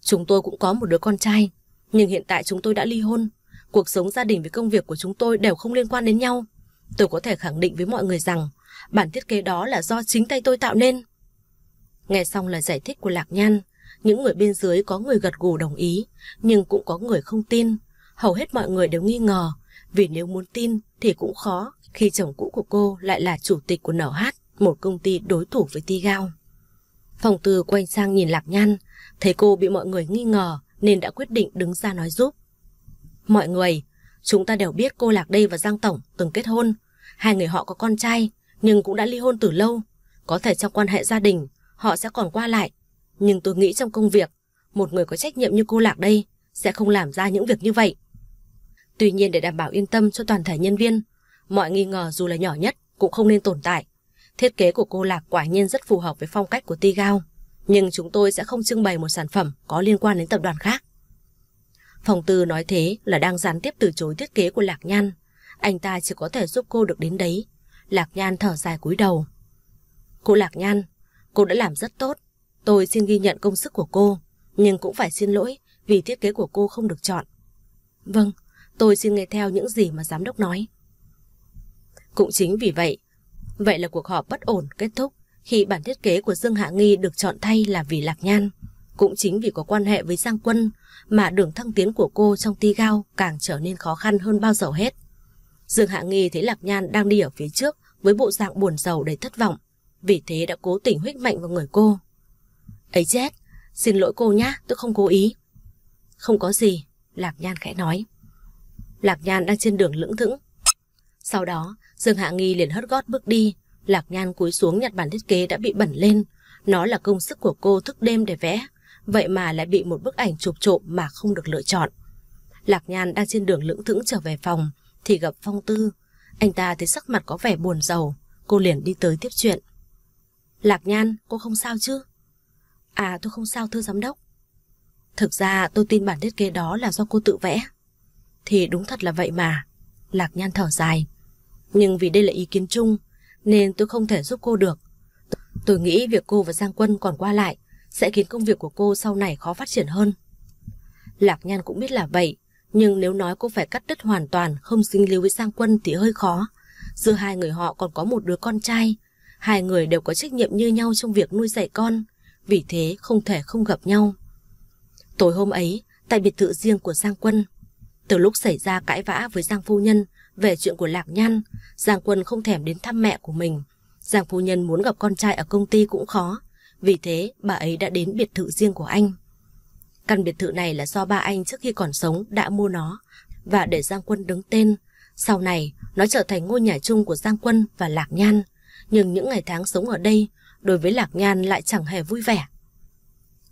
Chúng tôi cũng có một đứa con trai, nhưng hiện tại chúng tôi đã ly hôn. Cuộc sống gia đình với công việc của chúng tôi đều không liên quan đến nhau. Tôi có thể khẳng định với mọi người rằng bản thiết kế đó là do chính tay tôi tạo nên. Nghe xong lời giải thích của Lạc Nhan, những người bên dưới có người gật gù đồng ý, nhưng cũng có người không tin. Hầu hết mọi người đều nghi ngờ, vì nếu muốn tin thì cũng khó khi chồng cũ của cô lại là chủ tịch của NH, một công ty đối thủ với Tigao. Phòng tư quay sang nhìn Lạc Nhan, thấy cô bị mọi người nghi ngờ nên đã quyết định đứng ra nói giúp. Mọi người, chúng ta đều biết cô Lạc đây và Giang Tổng từng kết hôn. Hai người họ có con trai, nhưng cũng đã ly hôn từ lâu. Có thể trong quan hệ gia đình, họ sẽ còn qua lại. Nhưng tôi nghĩ trong công việc, một người có trách nhiệm như cô Lạc đây sẽ không làm ra những việc như vậy. Tuy nhiên để đảm bảo yên tâm cho toàn thể nhân viên, mọi nghi ngờ dù là nhỏ nhất cũng không nên tồn tại. Thiết kế của cô Lạc quả nhiên rất phù hợp với phong cách của Tigao, nhưng chúng tôi sẽ không trưng bày một sản phẩm có liên quan đến tập đoàn khác. Phòng tư nói thế là đang gián tiếp từ chối thiết kế của Lạc Nhan. Anh ta chỉ có thể giúp cô được đến đấy. Lạc Nhan thở dài cúi đầu. Cô Lạc Nhan, cô đã làm rất tốt. Tôi xin ghi nhận công sức của cô, nhưng cũng phải xin lỗi vì thiết kế của cô không được chọn. Vâng, tôi xin nghe theo những gì mà giám đốc nói. Cũng chính vì vậy, vậy là cuộc họp bất ổn kết thúc khi bản thiết kế của Dương Hạ Nghi được chọn thay là vì Lạc Nhan. Cũng chính vì có quan hệ với Giang Quân mà đường thăng tiến của cô trong ti gao càng trở nên khó khăn hơn bao giờ hết. Dương Hạ Nghi thấy Lạc Nhan đang đi ở phía trước với bộ dạng buồn rầu đầy thất vọng, vì thế đã cố tình huyết mạnh vào người cô. Ấy chết, xin lỗi cô nhá, tôi không cố ý. Không có gì, Lạc Nhan khẽ nói. Lạc Nhan đang trên đường lưỡng thững. Sau đó, Dương Hạ Nghi liền hất gót bước đi, Lạc Nhan cúi xuống nhặt bản thiết kế đã bị bẩn lên. Nó là công sức của cô thức đêm để vẽ, vậy mà lại bị một bức ảnh chụp trộm mà không được lựa chọn. Lạc Nhan đang trên đường lưỡng thững trở về phòng, thì gặp Phong Tư. Anh ta thấy sắc mặt có vẻ buồn rầu, cô liền đi tới tiếp chuyện. Lạc Nhan, cô không sao chứ? À tôi không sao thưa giám đốc. Thực ra tôi tin bản thiết kế đó là do cô tự vẽ. Thì đúng thật là vậy mà. Lạc Nhan thở dài. Nhưng vì đây là ý kiến chung, nên tôi không thể giúp cô được. Tôi nghĩ việc cô và Giang Quân còn qua lại sẽ khiến công việc của cô sau này khó phát triển hơn. Lạc Nhan cũng biết là vậy, nhưng nếu nói cô phải cắt đứt hoàn toàn không sinh lưu với Giang Quân thì hơi khó. Giữa hai người họ còn có một đứa con trai, hai người đều có trách nhiệm như nhau trong việc nuôi dạy con, vì thế không thể không gặp nhau. Tối hôm ấy, tại biệt thự riêng của Giang Quân, từ lúc xảy ra cãi vã với Giang Phu Nhân về chuyện của Lạc Nhan, Giang Quân không thèm đến thăm mẹ của mình. Giang Phu Nhân muốn gặp con trai ở công ty cũng khó, vì thế bà ấy đã đến biệt thự riêng của anh. Căn biệt thự này là do ba anh trước khi còn sống đã mua nó và để Giang Quân đứng tên. Sau này, nó trở thành ngôi nhà chung của Giang Quân và Lạc Nhan. Nhưng những ngày tháng sống ở đây, đối với Lạc Nhan lại chẳng hề vui vẻ.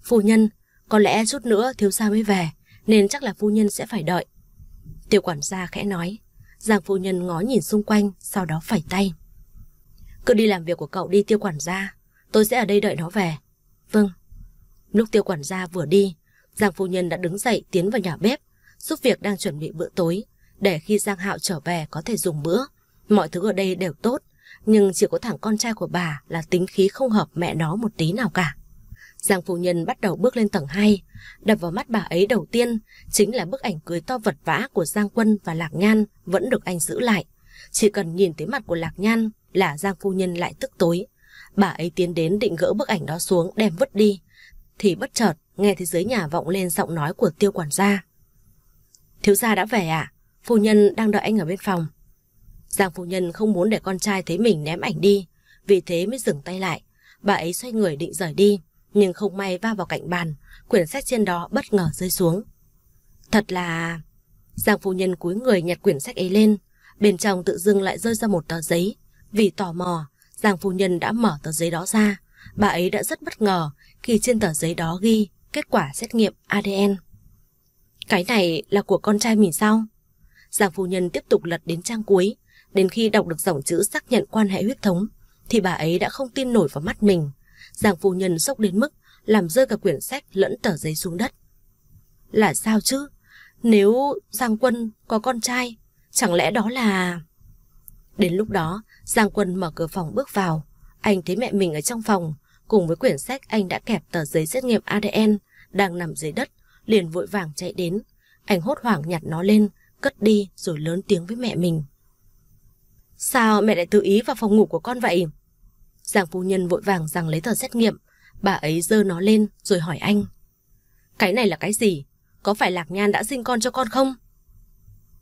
Phu nhân, có lẽ chút nữa thiếu gia mới về, nên chắc là phu nhân sẽ phải đợi. Tiêu quản gia khẽ nói. Giang phu nhân ngó nhìn xung quanh, sau đó phẩy tay. Cứ đi làm việc của cậu đi tiêu quản gia, tôi sẽ ở đây đợi nó về. Vâng. Lúc tiêu quản gia vừa đi, Giang phu nhân đã đứng dậy tiến vào nhà bếp, giúp việc đang chuẩn bị bữa tối, để khi Giang Hạo trở về có thể dùng bữa. Mọi thứ ở đây đều tốt, nhưng chỉ có thằng con trai của bà là tính khí không hợp mẹ nó một tí nào cả. Giang phu nhân bắt đầu bước lên tầng 2, đập vào mắt bà ấy đầu tiên chính là bức ảnh cưới to vật vã của Giang Quân và Lạc Nhan vẫn được anh giữ lại. Chỉ cần nhìn thấy mặt của Lạc Nhan là Giang phu nhân lại tức tối. Bà ấy tiến đến định gỡ bức ảnh đó xuống đem vứt đi, thì bất chợt nghe thấy dưới nhà vọng lên giọng nói của tiêu quản gia. Thiếu gia đã về à? Phu nhân đang đợi anh ở bên phòng. Giang phu nhân không muốn để con trai thấy mình ném ảnh đi, vì thế mới dừng tay lại. Bà ấy xoay người định rời đi, nhưng không may va vào cạnh bàn, quyển sách trên đó bất ngờ rơi xuống. Thật là... Giang phu nhân cúi người nhặt quyển sách ấy lên, bên trong tự dưng lại rơi ra một tờ giấy. Vì tò mò, Giang phu nhân đã mở tờ giấy đó ra. Bà ấy đã rất bất ngờ khi trên tờ giấy đó ghi kết quả xét nghiệm ADN. Cái này là của con trai mình sao? Giang phu nhân tiếp tục lật đến trang cuối, đến khi đọc được dòng chữ xác nhận quan hệ huyết thống, thì bà ấy đã không tin nổi vào mắt mình. Giang phu nhân sốc đến mức làm rơi cả quyển sách lẫn tờ giấy xuống đất. Là sao chứ? Nếu Giang Quân có con trai, chẳng lẽ đó là... Đến lúc đó, Giang Quân mở cửa phòng bước vào. Anh thấy mẹ mình ở trong phòng, cùng với quyển sách anh đã kẹp tờ giấy xét nghiệm ADN đang nằm dưới đất, liền vội vàng chạy đến. Anh hốt hoảng nhặt nó lên, cất đi rồi lớn tiếng với mẹ mình. Sao mẹ lại tự ý vào phòng ngủ của con vậy? Giang phu nhân vội vàng rằng lấy tờ xét nghiệm, bà ấy dơ nó lên rồi hỏi anh. Cái này là cái gì? Có phải Lạc Nhan đã sinh con cho con không?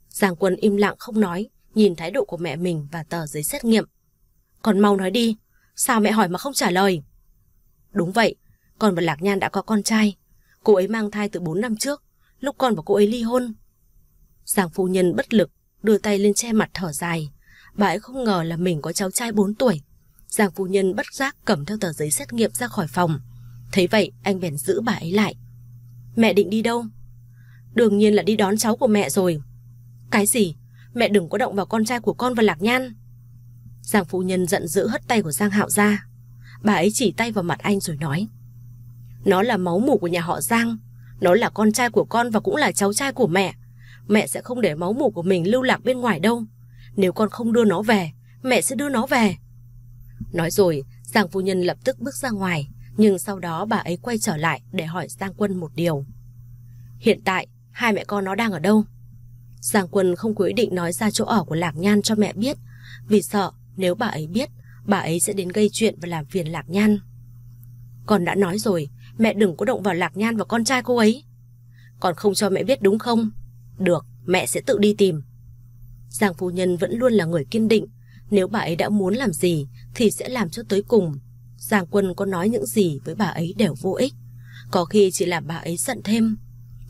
Giang quân im lặng không nói, nhìn thái độ của mẹ mình và tờ giấy xét nghiệm. Còn mau nói đi, sao mẹ hỏi mà không trả lời? Đúng vậy, con và Lạc Nhan đã có con trai. Cô ấy mang thai từ 4 năm trước, lúc con và cô ấy ly hôn. giàng phu nhân bất lực, đưa tay lên che mặt thở dài. Bà ấy không ngờ là mình có cháu trai 4 tuổi. giàng phu nhân bất giác cầm theo tờ giấy xét nghiệm ra khỏi phòng. Thấy vậy, anh bèn giữ bà ấy lại. Mẹ định đi đâu? Đương nhiên là đi đón cháu của mẹ rồi. Cái gì? Mẹ đừng có động vào con trai của con và Lạc Nhan. Giang phu nhân giận dữ hất tay của Giang Hạo ra. Bà ấy chỉ tay vào mặt anh rồi nói. Nó là máu mủ của nhà họ Giang. Nó là con trai của con và cũng là cháu trai của mẹ. Mẹ sẽ không để máu mủ của mình lưu lạc bên ngoài đâu. Nếu con không đưa nó về, mẹ sẽ đưa nó về. Nói rồi, Giang phu nhân lập tức bước ra ngoài, nhưng sau đó bà ấy quay trở lại để hỏi Giang Quân một điều. Hiện tại, hai mẹ con nó đang ở đâu? Giang Quân không có ý định nói ra chỗ ở của Lạc Nhan cho mẹ biết, vì sợ nếu bà ấy biết, bà ấy sẽ đến gây chuyện và làm phiền Lạc Nhan. Con đã nói rồi, mẹ đừng có động vào Lạc Nhan và con trai cô ấy. Con không cho mẹ biết đúng không? Được, mẹ sẽ tự đi tìm. Giang phu nhân vẫn luôn là người kiên định, nếu bà ấy đã muốn làm gì thì sẽ làm cho tới cùng. Giang quân có nói những gì với bà ấy đều vô ích, có khi chỉ làm bà ấy giận thêm.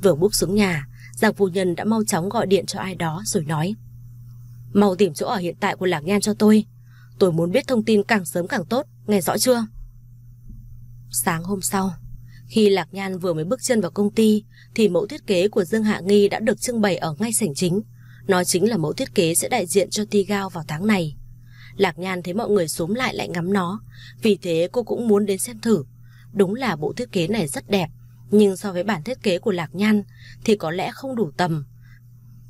Vừa bước xuống nhà, Giang phu nhân đã mau chóng gọi điện cho ai đó rồi nói. Mau tìm chỗ ở hiện tại của Lạc Nhan cho tôi. Tôi muốn biết thông tin càng sớm càng tốt, nghe rõ chưa? Sáng hôm sau, khi Lạc Nhan vừa mới bước chân vào công ty thì mẫu thiết kế của Dương Hạ Nghi đã được trưng bày ở ngay sảnh chính. Nó chính là mẫu thiết kế sẽ đại diện cho Ti Gao vào tháng này. Lạc Nhan thấy mọi người xúm lại lại ngắm nó, vì thế cô cũng muốn đến xem thử. Đúng là bộ thiết kế này rất đẹp, nhưng so với bản thiết kế của Lạc Nhan thì có lẽ không đủ tầm.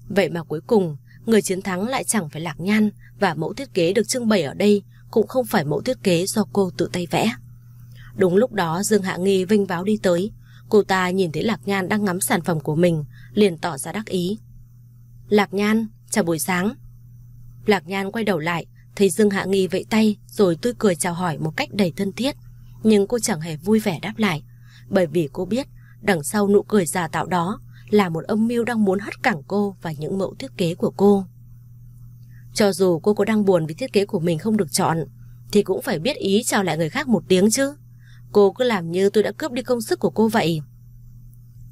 Vậy mà cuối cùng, người chiến thắng lại chẳng phải Lạc Nhan và mẫu thiết kế được trưng bày ở đây cũng không phải mẫu thiết kế do cô tự tay vẽ. Đúng lúc đó Dương Hạ Nghi vinh váo đi tới, cô ta nhìn thấy Lạc Nhan đang ngắm sản phẩm của mình, liền tỏ ra đắc ý. Lạc Nhan, chào buổi sáng. Lạc Nhan quay đầu lại, thấy Dương Hạ Nghi vẫy tay rồi tươi cười chào hỏi một cách đầy thân thiết, nhưng cô chẳng hề vui vẻ đáp lại, bởi vì cô biết đằng sau nụ cười giả tạo đó là một âm mưu đang muốn hất cẳng cô và những mẫu thiết kế của cô. Cho dù cô có đang buồn vì thiết kế của mình không được chọn, thì cũng phải biết ý chào lại người khác một tiếng chứ. Cô cứ làm như tôi đã cướp đi công sức của cô vậy.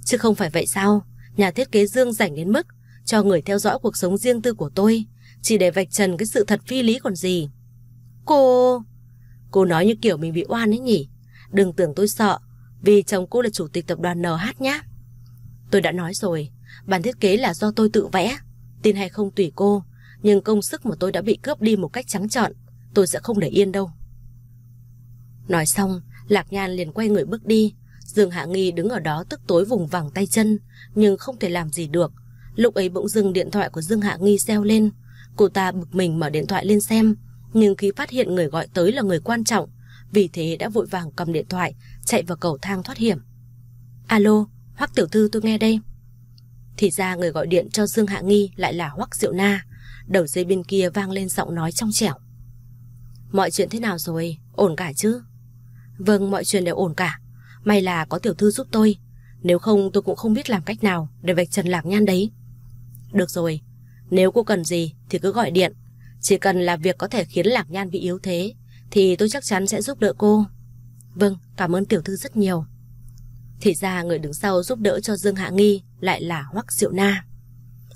Chứ không phải vậy sao? Nhà thiết kế Dương rảnh đến mức cho người theo dõi cuộc sống riêng tư của tôi, chỉ để vạch trần cái sự thật phi lý còn gì. Cô... Cô nói như kiểu mình bị oan ấy nhỉ? Đừng tưởng tôi sợ, vì chồng cô là chủ tịch tập đoàn NH nhá. Tôi đã nói rồi, bản thiết kế là do tôi tự vẽ. Tin hay không tùy cô, nhưng công sức mà tôi đã bị cướp đi một cách trắng trợn, tôi sẽ không để yên đâu. Nói xong, Lạc Nhan liền quay người bước đi. Dương Hạ Nghi đứng ở đó tức tối vùng vằng tay chân, nhưng không thể làm gì được. Lúc ấy bỗng dưng điện thoại của Dương Hạ Nghi reo lên. Cô ta bực mình mở điện thoại lên xem, nhưng khi phát hiện người gọi tới là người quan trọng, vì thế đã vội vàng cầm điện thoại, chạy vào cầu thang thoát hiểm. Alo, Hoắc tiểu thư tôi nghe đây. Thì ra người gọi điện cho Dương Hạ Nghi lại là Hoắc Diệu Na. Đầu dây bên kia vang lên giọng nói trong trẻo. Mọi chuyện thế nào rồi? Ổn cả chứ? Vâng, mọi chuyện đều ổn cả. May là có tiểu thư giúp tôi. Nếu không tôi cũng không biết làm cách nào để vạch trần lạc nhan đấy. Được rồi, nếu cô cần gì thì cứ gọi điện. Chỉ cần là việc có thể khiến lạc nhan bị yếu thế thì tôi chắc chắn sẽ giúp đỡ cô. Vâng, cảm ơn tiểu thư rất nhiều. Thì ra người đứng sau giúp đỡ cho Dương Hạ Nghi lại là Hoắc Diệu Na.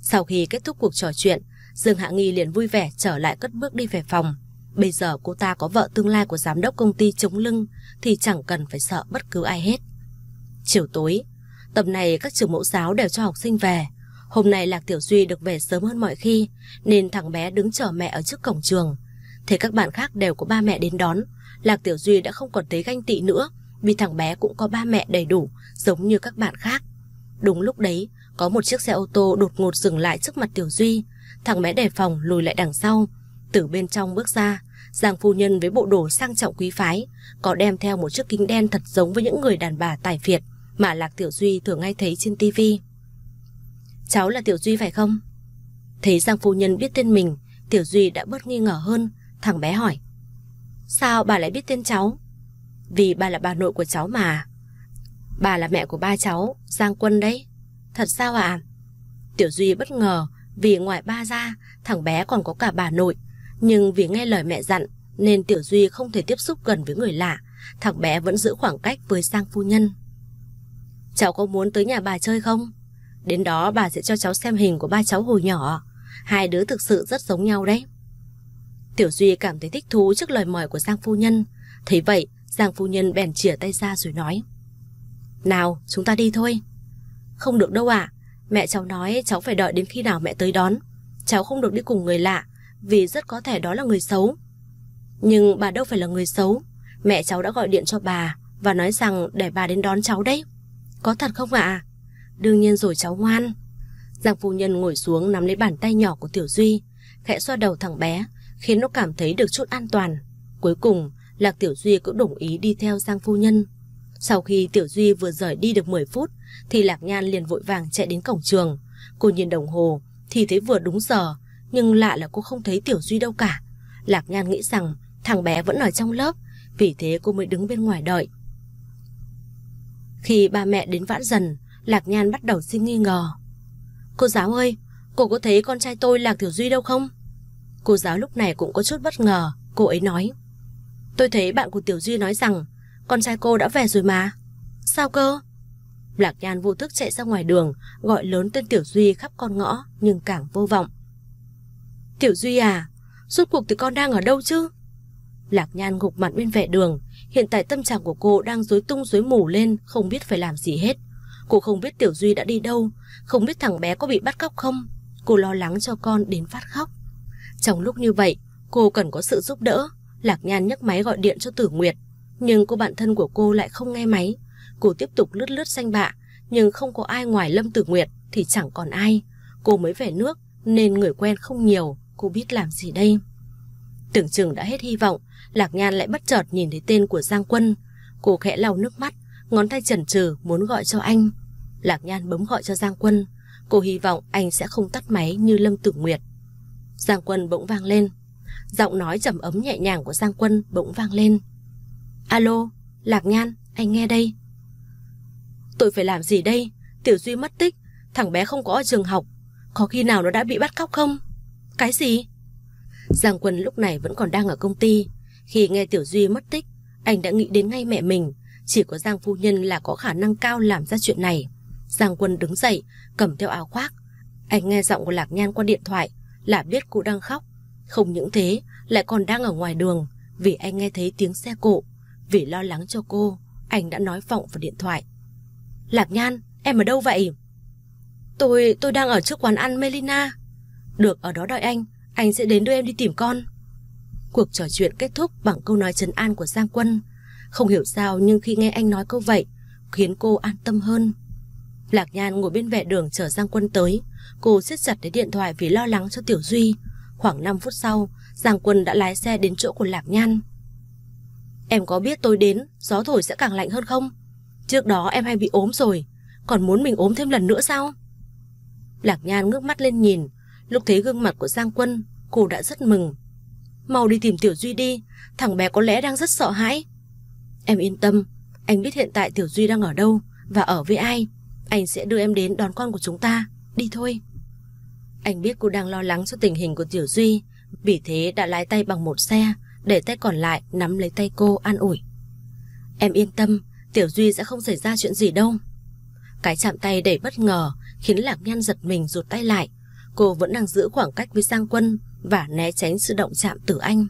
Sau khi kết thúc cuộc trò chuyện, Dương Hạ Nghi liền vui vẻ trở lại cất bước đi về phòng. Bây giờ cô ta có vợ tương lai của giám đốc công ty chống lưng thì chẳng cần phải sợ bất cứ ai hết. Chiều tối, tầm này các trường mẫu giáo đều cho học sinh về. Hôm nay Lạc Tiểu Duy được về sớm hơn mọi khi nên thằng bé đứng chờ mẹ ở trước cổng trường. Thế các bạn khác đều có ba mẹ đến đón, Lạc Tiểu Duy đã không còn thấy ganh tị nữa vì thằng bé cũng có ba mẹ đầy đủ giống như các bạn khác. Đúng lúc đấy, có một chiếc xe ô tô đột ngột dừng lại trước mặt Tiểu Duy. Thằng bé đề phòng lùi lại đằng sau. Từ bên trong bước ra, Giang phu nhân với bộ đồ sang trọng quý phái, có đem theo một chiếc kính đen thật giống với những người đàn bà tài phiệt mà Lạc Tiểu Duy thường hay thấy trên tivi. Cháu là Tiểu Duy phải không? Thấy Giang phu nhân biết tên mình, Tiểu Duy đã bớt nghi ngờ hơn. Thằng bé hỏi. Sao bà lại biết tên cháu? Vì bà là bà nội của cháu mà. Bà là mẹ của ba cháu, Giang Quân đấy. Thật sao ạ? À? Tiểu Duy bất ngờ vì ngoài ba ra, thằng bé còn có cả bà nội. Nhưng vì nghe lời mẹ dặn nên Tiểu Duy không thể tiếp xúc gần với người lạ. Thằng bé vẫn giữ khoảng cách với Giang Phu Nhân. Cháu có muốn tới nhà bà chơi không? Đến đó bà sẽ cho cháu xem hình của ba cháu hồi nhỏ. Hai đứa thực sự rất giống nhau đấy. Tiểu Duy cảm thấy thích thú trước lời mời của Giang Phu Nhân. Thấy vậy, Giang Phu Nhân bèn chìa tay ra rồi nói. Nào, chúng ta đi thôi. Không được đâu ạ. Mẹ cháu nói cháu phải đợi đến khi nào mẹ tới đón. Cháu không được đi cùng người lạ, vì rất có thể đó là người xấu. Nhưng bà đâu phải là người xấu. Mẹ cháu đã gọi điện cho bà và nói rằng để bà đến đón cháu đấy. Có thật không ạ? Đương nhiên rồi cháu ngoan. Giang phu nhân ngồi xuống nắm lấy bàn tay nhỏ của Tiểu Duy, khẽ xoa đầu thằng bé, khiến nó cảm thấy được chút an toàn. Cuối cùng, Lạc Tiểu Duy cũng đồng ý đi theo Giang phu nhân. Sau khi Tiểu Duy vừa rời đi được 10 phút, thì Lạc Nhan liền vội vàng chạy đến cổng trường. Cô nhìn đồng hồ, thì thấy vừa đúng giờ, nhưng lạ là cô không thấy Tiểu Duy đâu cả. Lạc Nhan nghĩ rằng thằng bé vẫn ở trong lớp, vì thế cô mới đứng bên ngoài đợi. Khi ba mẹ đến vãn dần, Lạc Nhan bắt đầu xin nghi ngờ. Cô giáo ơi, cô có thấy con trai tôi Lạc Tiểu Duy đâu không? Cô giáo lúc này cũng có chút bất ngờ, cô ấy nói. Tôi thấy bạn của Tiểu Duy nói rằng con trai cô đã về rồi mà. Sao cơ? Lạc Nhan vô thức chạy ra ngoài đường, gọi lớn tên Tiểu Duy khắp con ngõ nhưng càng vô vọng. Tiểu Duy à, suốt cuộc thì con đang ở đâu chứ? Lạc Nhan gục mặt bên vệ đường, hiện tại tâm trạng của cô đang rối tung rối mù lên, không biết phải làm gì hết. Cô không biết Tiểu Duy đã đi đâu, không biết thằng bé có bị bắt cóc không. Cô lo lắng cho con đến phát khóc. Trong lúc như vậy, cô cần có sự giúp đỡ. Lạc Nhan nhấc máy gọi điện cho Tử Nguyệt, nhưng cô bạn thân của cô lại không nghe máy. Cô tiếp tục lướt lướt danh bạ, nhưng không có ai ngoài Lâm Tử Nguyệt thì chẳng còn ai. Cô mới về nước nên người quen không nhiều, cô biết làm gì đây? Tưởng chừng đã hết hy vọng, Lạc Nhan lại bất chợt nhìn thấy tên của Giang Quân. Cô khẽ lau nước mắt, ngón tay chần chừ muốn gọi cho anh. Lạc Nhan bấm gọi cho Giang Quân. Cô hy vọng anh sẽ không tắt máy như Lâm Tử Nguyệt. Giang Quân bỗng vang lên. Giọng nói trầm ấm nhẹ nhàng của Giang Quân bỗng vang lên. Alo, Lạc Nhan, anh nghe đây. Tôi phải làm gì đây? Tiểu Duy mất tích, thằng bé không có ở trường học. Có khi nào nó đã bị bắt cóc không? Cái gì? Giang Quân lúc này vẫn còn đang ở công ty. Khi nghe Tiểu Duy mất tích, anh đã nghĩ đến ngay mẹ mình. Chỉ có Giang Phu Nhân là có khả năng cao làm ra chuyện này. Giang Quân đứng dậy, cầm theo áo khoác. Anh nghe giọng của Lạc Nhan qua điện thoại là biết cô đang khóc. Không những thế, lại còn đang ở ngoài đường vì anh nghe thấy tiếng xe cộ. Vì lo lắng cho cô, anh đã nói vọng vào điện thoại. Lạc Nhan, em ở đâu vậy? Tôi, tôi đang ở trước quán ăn Melina. Được, ở đó đợi anh, anh sẽ đến đưa em đi tìm con. Cuộc trò chuyện kết thúc bằng câu nói trấn an của Giang Quân. Không hiểu sao nhưng khi nghe anh nói câu vậy, khiến cô an tâm hơn. Lạc Nhan ngồi bên vệ đường chờ Giang Quân tới. Cô siết chặt lấy điện thoại vì lo lắng cho Tiểu Duy. Khoảng 5 phút sau, Giang Quân đã lái xe đến chỗ của Lạc Nhan. Em có biết tôi đến, gió thổi sẽ càng lạnh hơn không? Trước đó em hay bị ốm rồi, còn muốn mình ốm thêm lần nữa sao? Lạc Nhan ngước mắt lên nhìn, lúc thấy gương mặt của Giang Quân, cô đã rất mừng. Mau đi tìm Tiểu Duy đi, thằng bé có lẽ đang rất sợ hãi. Em yên tâm, anh biết hiện tại Tiểu Duy đang ở đâu và ở với ai. Anh sẽ đưa em đến đón con của chúng ta, đi thôi. Anh biết cô đang lo lắng cho tình hình của Tiểu Duy, vì thế đã lái tay bằng một xe, để tay còn lại nắm lấy tay cô an ủi. Em yên tâm, Tiểu Duy sẽ không xảy ra chuyện gì đâu. Cái chạm tay đầy bất ngờ khiến Lạc Nhan giật mình rụt tay lại. Cô vẫn đang giữ khoảng cách với Giang Quân và né tránh sự động chạm từ anh.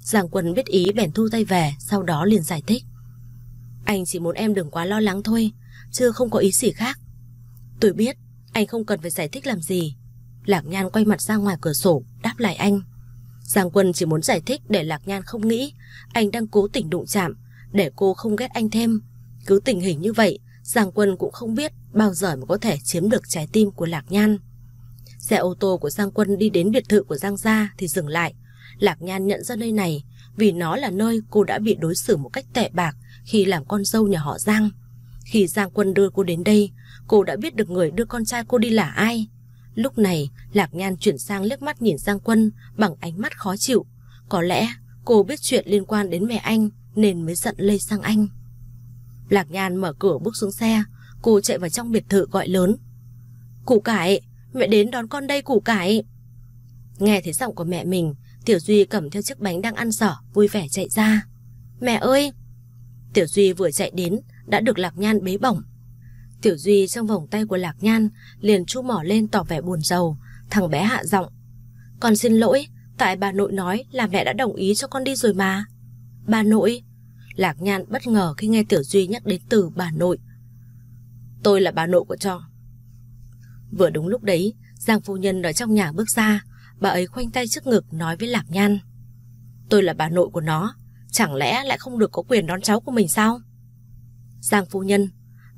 Giang Quân biết ý bèn thu tay về, sau đó liền giải thích. Anh chỉ muốn em đừng quá lo lắng thôi, chứ không có ý gì khác. Tôi biết, anh không cần phải giải thích làm gì. Lạc Nhan quay mặt ra ngoài cửa sổ, đáp lại anh. Giang Quân chỉ muốn giải thích để Lạc Nhan không nghĩ anh đang cố tình đụng chạm, để cô không ghét anh thêm. Cứ tình hình như vậy, Giang Quân cũng không biết bao giờ mới có thể chiếm được trái tim của Lạc Nhan. Xe ô tô của Giang Quân đi đến biệt thự của Giang Gia thì dừng lại. Lạc Nhan nhận ra nơi này vì nó là nơi cô đã bị đối xử một cách tệ bạc khi làm con dâu nhà họ Giang. Khi Giang Quân đưa cô đến đây, cô đã biết được người đưa con trai cô đi là ai. Lúc này, Lạc Nhan chuyển sang liếc mắt nhìn Giang Quân bằng ánh mắt khó chịu. Có lẽ cô biết chuyện liên quan đến mẹ anh nên mới giận lây sang anh. Lạc Nhan mở cửa bước xuống xe, cô chạy vào trong biệt thự gọi lớn. Củ cải, mẹ đến đón con đây củ cải. Nghe thấy giọng của mẹ mình, Tiểu Duy cầm theo chiếc bánh đang ăn sỏ, vui vẻ chạy ra. Mẹ ơi! Tiểu Duy vừa chạy đến, đã được Lạc Nhan bế bổng. Tiểu Duy trong vòng tay của Lạc Nhan liền chu mỏ lên tỏ vẻ buồn rầu, thằng bé hạ giọng. Con xin lỗi, tại bà nội nói là mẹ đã đồng ý cho con đi rồi mà. Bà nội, Lạc Nhan bất ngờ khi nghe Tiểu Duy nhắc đến từ bà nội. Tôi là bà nội của cho. Vừa đúng lúc đấy, Giang phu nhân ở trong nhà bước ra, bà ấy khoanh tay trước ngực nói với Lạc Nhan. Tôi là bà nội của nó, chẳng lẽ lại không được có quyền đón cháu của mình sao? Giang phu nhân,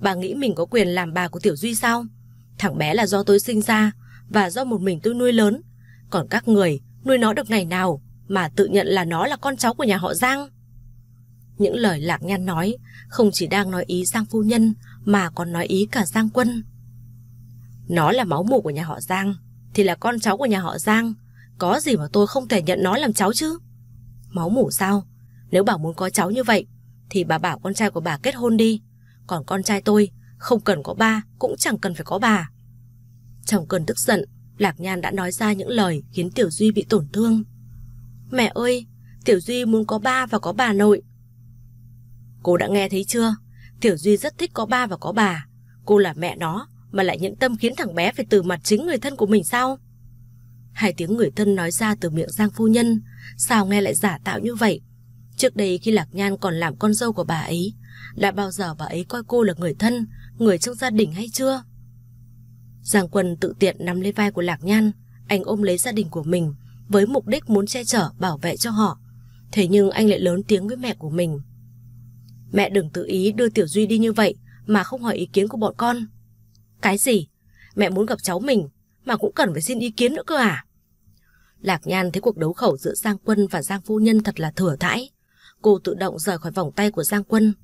bà nghĩ mình có quyền làm bà của Tiểu Duy sao? Thằng bé là do tôi sinh ra và do một mình tôi nuôi lớn. Còn các người nuôi nó được ngày nào mà tự nhận là nó là con cháu của nhà họ Giang? Những lời Lạc Nhan nói không chỉ đang nói ý Giang phu nhân mà còn nói ý cả Giang quân. Nó là máu mủ của nhà họ Giang, thì là con cháu của nhà họ Giang. Có gì mà tôi không thể nhận nó làm cháu chứ? Máu mủ sao? Nếu bà muốn có cháu như vậy, thì bà bảo con trai của bà kết hôn đi. Còn con trai tôi không cần có ba, cũng chẳng cần phải có bà. Trong cơn tức giận, Lạc Nhan đã nói ra những lời khiến Tiểu Duy bị tổn thương. Mẹ ơi, Tiểu Duy muốn có ba và có bà nội. Cô đã nghe thấy chưa? Tiểu Duy rất thích có ba và có bà. Cô là mẹ nó mà lại nhẫn tâm khiến thằng bé phải từ mặt chính người thân của mình sao? Hai tiếng người thân nói ra từ miệng Giang phu nhân, sao nghe lại giả tạo như vậy? Trước đây khi Lạc Nhan còn làm con dâu của bà ấy, đã bao giờ bà ấy coi cô là người thân, người trong gia đình hay chưa? Giang Quân tự tiện nắm lấy vai của Lạc Nhan, anh ôm lấy gia đình của mình với mục đích muốn che chở bảo vệ cho họ. Thế nhưng anh lại lớn tiếng với mẹ của mình. Mẹ đừng tự ý đưa Tiểu Duy đi như vậy mà không hỏi ý kiến của bọn con. Cái gì? Mẹ muốn gặp cháu mình mà cũng cần phải xin ý kiến nữa cơ à? Lạc Nhan thấy cuộc đấu khẩu giữa Giang Quân và Giang Phu Nhân thật là thừa thãi. Cô tự động rời khỏi vòng tay của Giang Quân.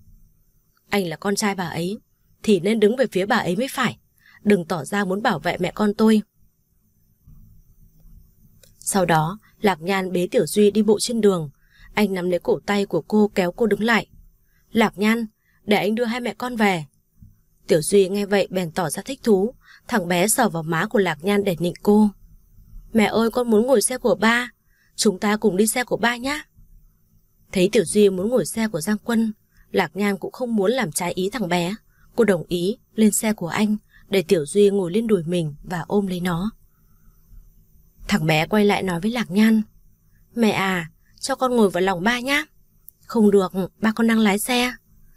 Anh là con trai bà ấy, thì nên đứng về phía bà ấy mới phải. Đừng tỏ ra muốn bảo vệ mẹ con tôi. Sau đó, Lạc Nhan bế Tiểu Duy đi bộ trên đường. Anh nắm lấy cổ tay của cô kéo cô đứng lại. Lạc Nhan, để anh đưa hai mẹ con về. Tiểu Duy nghe vậy bèn tỏ ra thích thú. Thằng bé sờ vào má của Lạc Nhan để nịnh cô. Mẹ ơi con muốn ngồi xe của ba. Chúng ta cùng đi xe của ba nhé. Thấy Tiểu Duy muốn ngồi xe của Giang Quân, Lạc Nhan cũng không muốn làm trái ý thằng bé. Cô đồng ý lên xe của anh để Tiểu Duy ngồi lên đùi mình và ôm lấy nó. Thằng bé quay lại nói với Lạc Nhan. Mẹ à, cho con ngồi vào lòng ba nhá. Không được, ba con đang lái xe.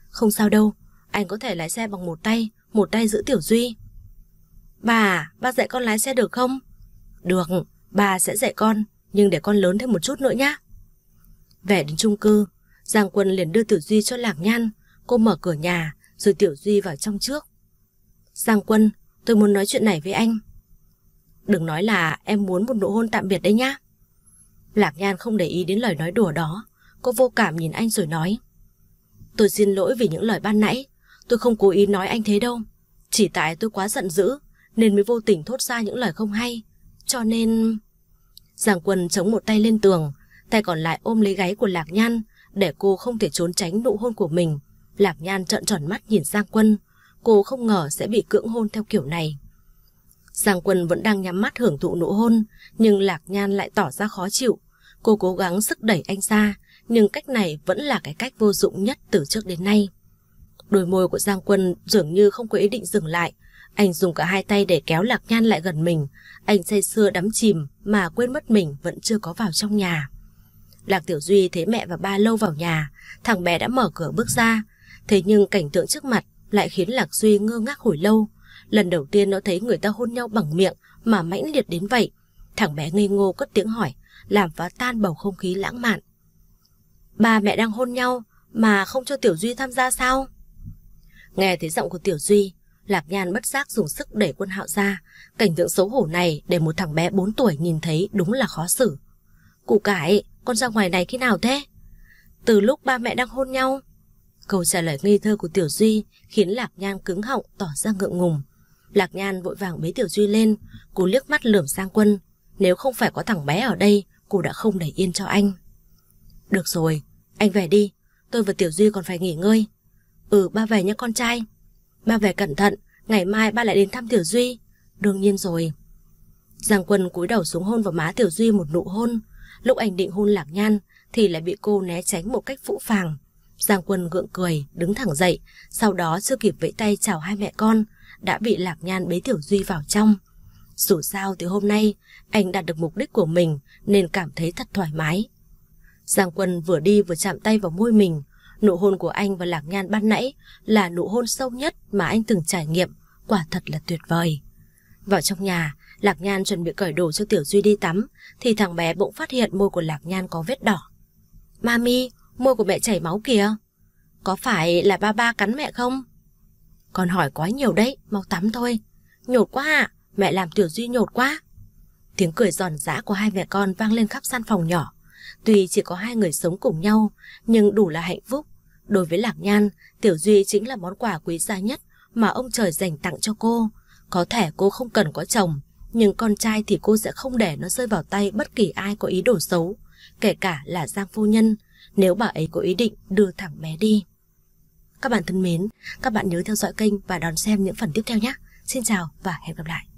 Không sao đâu, anh có thể lái xe bằng một tay, một tay giữ Tiểu Duy. Bà, ba dạy con lái xe được không? Được, bà sẽ dạy con, nhưng để con lớn thêm một chút nữa nhá. Về đến chung cư, Giang Quân liền đưa Tiểu Duy cho Lạc Nhan. Cô mở cửa nhà, rồi Tiểu Duy vào trong trước. Giang Quân, tôi muốn nói chuyện này với anh. Đừng nói là em muốn một nụ hôn tạm biệt đấy nhá. Lạc Nhan không để ý đến lời nói đùa đó. Cô vô cảm nhìn anh rồi nói. Tôi xin lỗi vì những lời ban nãy. Tôi không cố ý nói anh thế đâu. Chỉ tại tôi quá giận dữ nên mới vô tình thốt ra những lời không hay. Cho nên... Giang Quân chống một tay lên tường, tay còn lại ôm lấy gáy của Lạc Nhan để cô không thể trốn tránh nụ hôn của mình. Lạc Nhan trợn tròn mắt nhìn Giang Quân. Cô không ngờ sẽ bị cưỡng hôn theo kiểu này. Giang Quân vẫn đang nhắm mắt hưởng thụ nụ hôn, nhưng Lạc Nhan lại tỏ ra khó chịu. Cô cố gắng sức đẩy anh ra, nhưng cách này vẫn là cái cách vô dụng nhất từ trước đến nay. Đôi môi của Giang Quân dường như không có ý định dừng lại. Anh dùng cả hai tay để kéo Lạc Nhan lại gần mình. Anh say sưa đắm chìm mà quên mất mình vẫn chưa có vào trong nhà. Lạc Tiểu Duy thấy mẹ và ba lâu vào nhà, thằng bé đã mở cửa bước ra. Thế nhưng cảnh tượng trước mặt lại khiến Lạc Duy ngơ ngác hồi lâu. Lần đầu tiên nó thấy người ta hôn nhau bằng miệng mà mãnh liệt đến vậy. Thằng bé ngây ngô cất tiếng hỏi, làm phá tan bầu không khí lãng mạn. Ba mẹ đang hôn nhau mà không cho Tiểu Duy tham gia sao? Nghe thấy giọng của Tiểu Duy, Lạc Nhan bất giác dùng sức đẩy quân hạo ra. Cảnh tượng xấu hổ này để một thằng bé 4 tuổi nhìn thấy đúng là khó xử. Cụ cải, con ra ngoài này khi nào thế? Từ lúc ba mẹ đang hôn nhau. Câu trả lời ngây thơ của Tiểu Duy khiến Lạc Nhan cứng họng tỏ ra ngượng ngùng. Lạc Nhan vội vàng bế Tiểu Duy lên, cô liếc mắt lườm sang quân. Nếu không phải có thằng bé ở đây, cô đã không để yên cho anh. Được rồi, anh về đi, tôi và Tiểu Duy còn phải nghỉ ngơi. Ừ, ba về nhé con trai. Ba về cẩn thận, ngày mai ba lại đến thăm Tiểu Duy. Đương nhiên rồi. Giang Quân cúi đầu xuống hôn vào má Tiểu Duy một nụ hôn. Lúc anh định hôn Lạc Nhan thì lại bị cô né tránh một cách phũ phàng. Giang Quân gượng cười, đứng thẳng dậy, sau đó chưa kịp vẫy tay chào hai mẹ con, đã bị Lạc Nhan bế Tiểu Duy vào trong. Dù sao thì hôm nay anh đạt được mục đích của mình nên cảm thấy thật thoải mái. Giang Quân vừa đi vừa chạm tay vào môi mình. Nụ hôn của anh và Lạc Nhan ban nãy là nụ hôn sâu nhất mà anh từng trải nghiệm, quả thật là tuyệt vời. Vào trong nhà, Lạc Nhan chuẩn bị cởi đồ cho Tiểu Duy đi tắm, thì thằng bé bỗng phát hiện môi của Lạc Nhan có vết đỏ. Mami, môi của mẹ chảy máu kìa. Có phải là ba ba cắn mẹ không? Con hỏi quá nhiều đấy, mau tắm thôi. Nhột quá à, mẹ làm Tiểu Duy nhột quá. Tiếng cười giòn giã của hai mẹ con vang lên khắp gian phòng nhỏ. Tuy chỉ có hai người sống cùng nhau, nhưng đủ là hạnh phúc. Đối với Lạc Nhan, Tiểu Duy chính là món quà quý giá nhất mà ông trời dành tặng cho cô. Có thể cô không cần có chồng, nhưng con trai thì cô sẽ không để nó rơi vào tay bất kỳ ai có ý đồ xấu, kể cả là Giang Phu Nhân, nếu bà ấy có ý định đưa thẳng bé đi. Các bạn thân mến, các bạn nhớ theo dõi kênh và đón xem những phần tiếp theo nhé. Xin chào và hẹn gặp lại.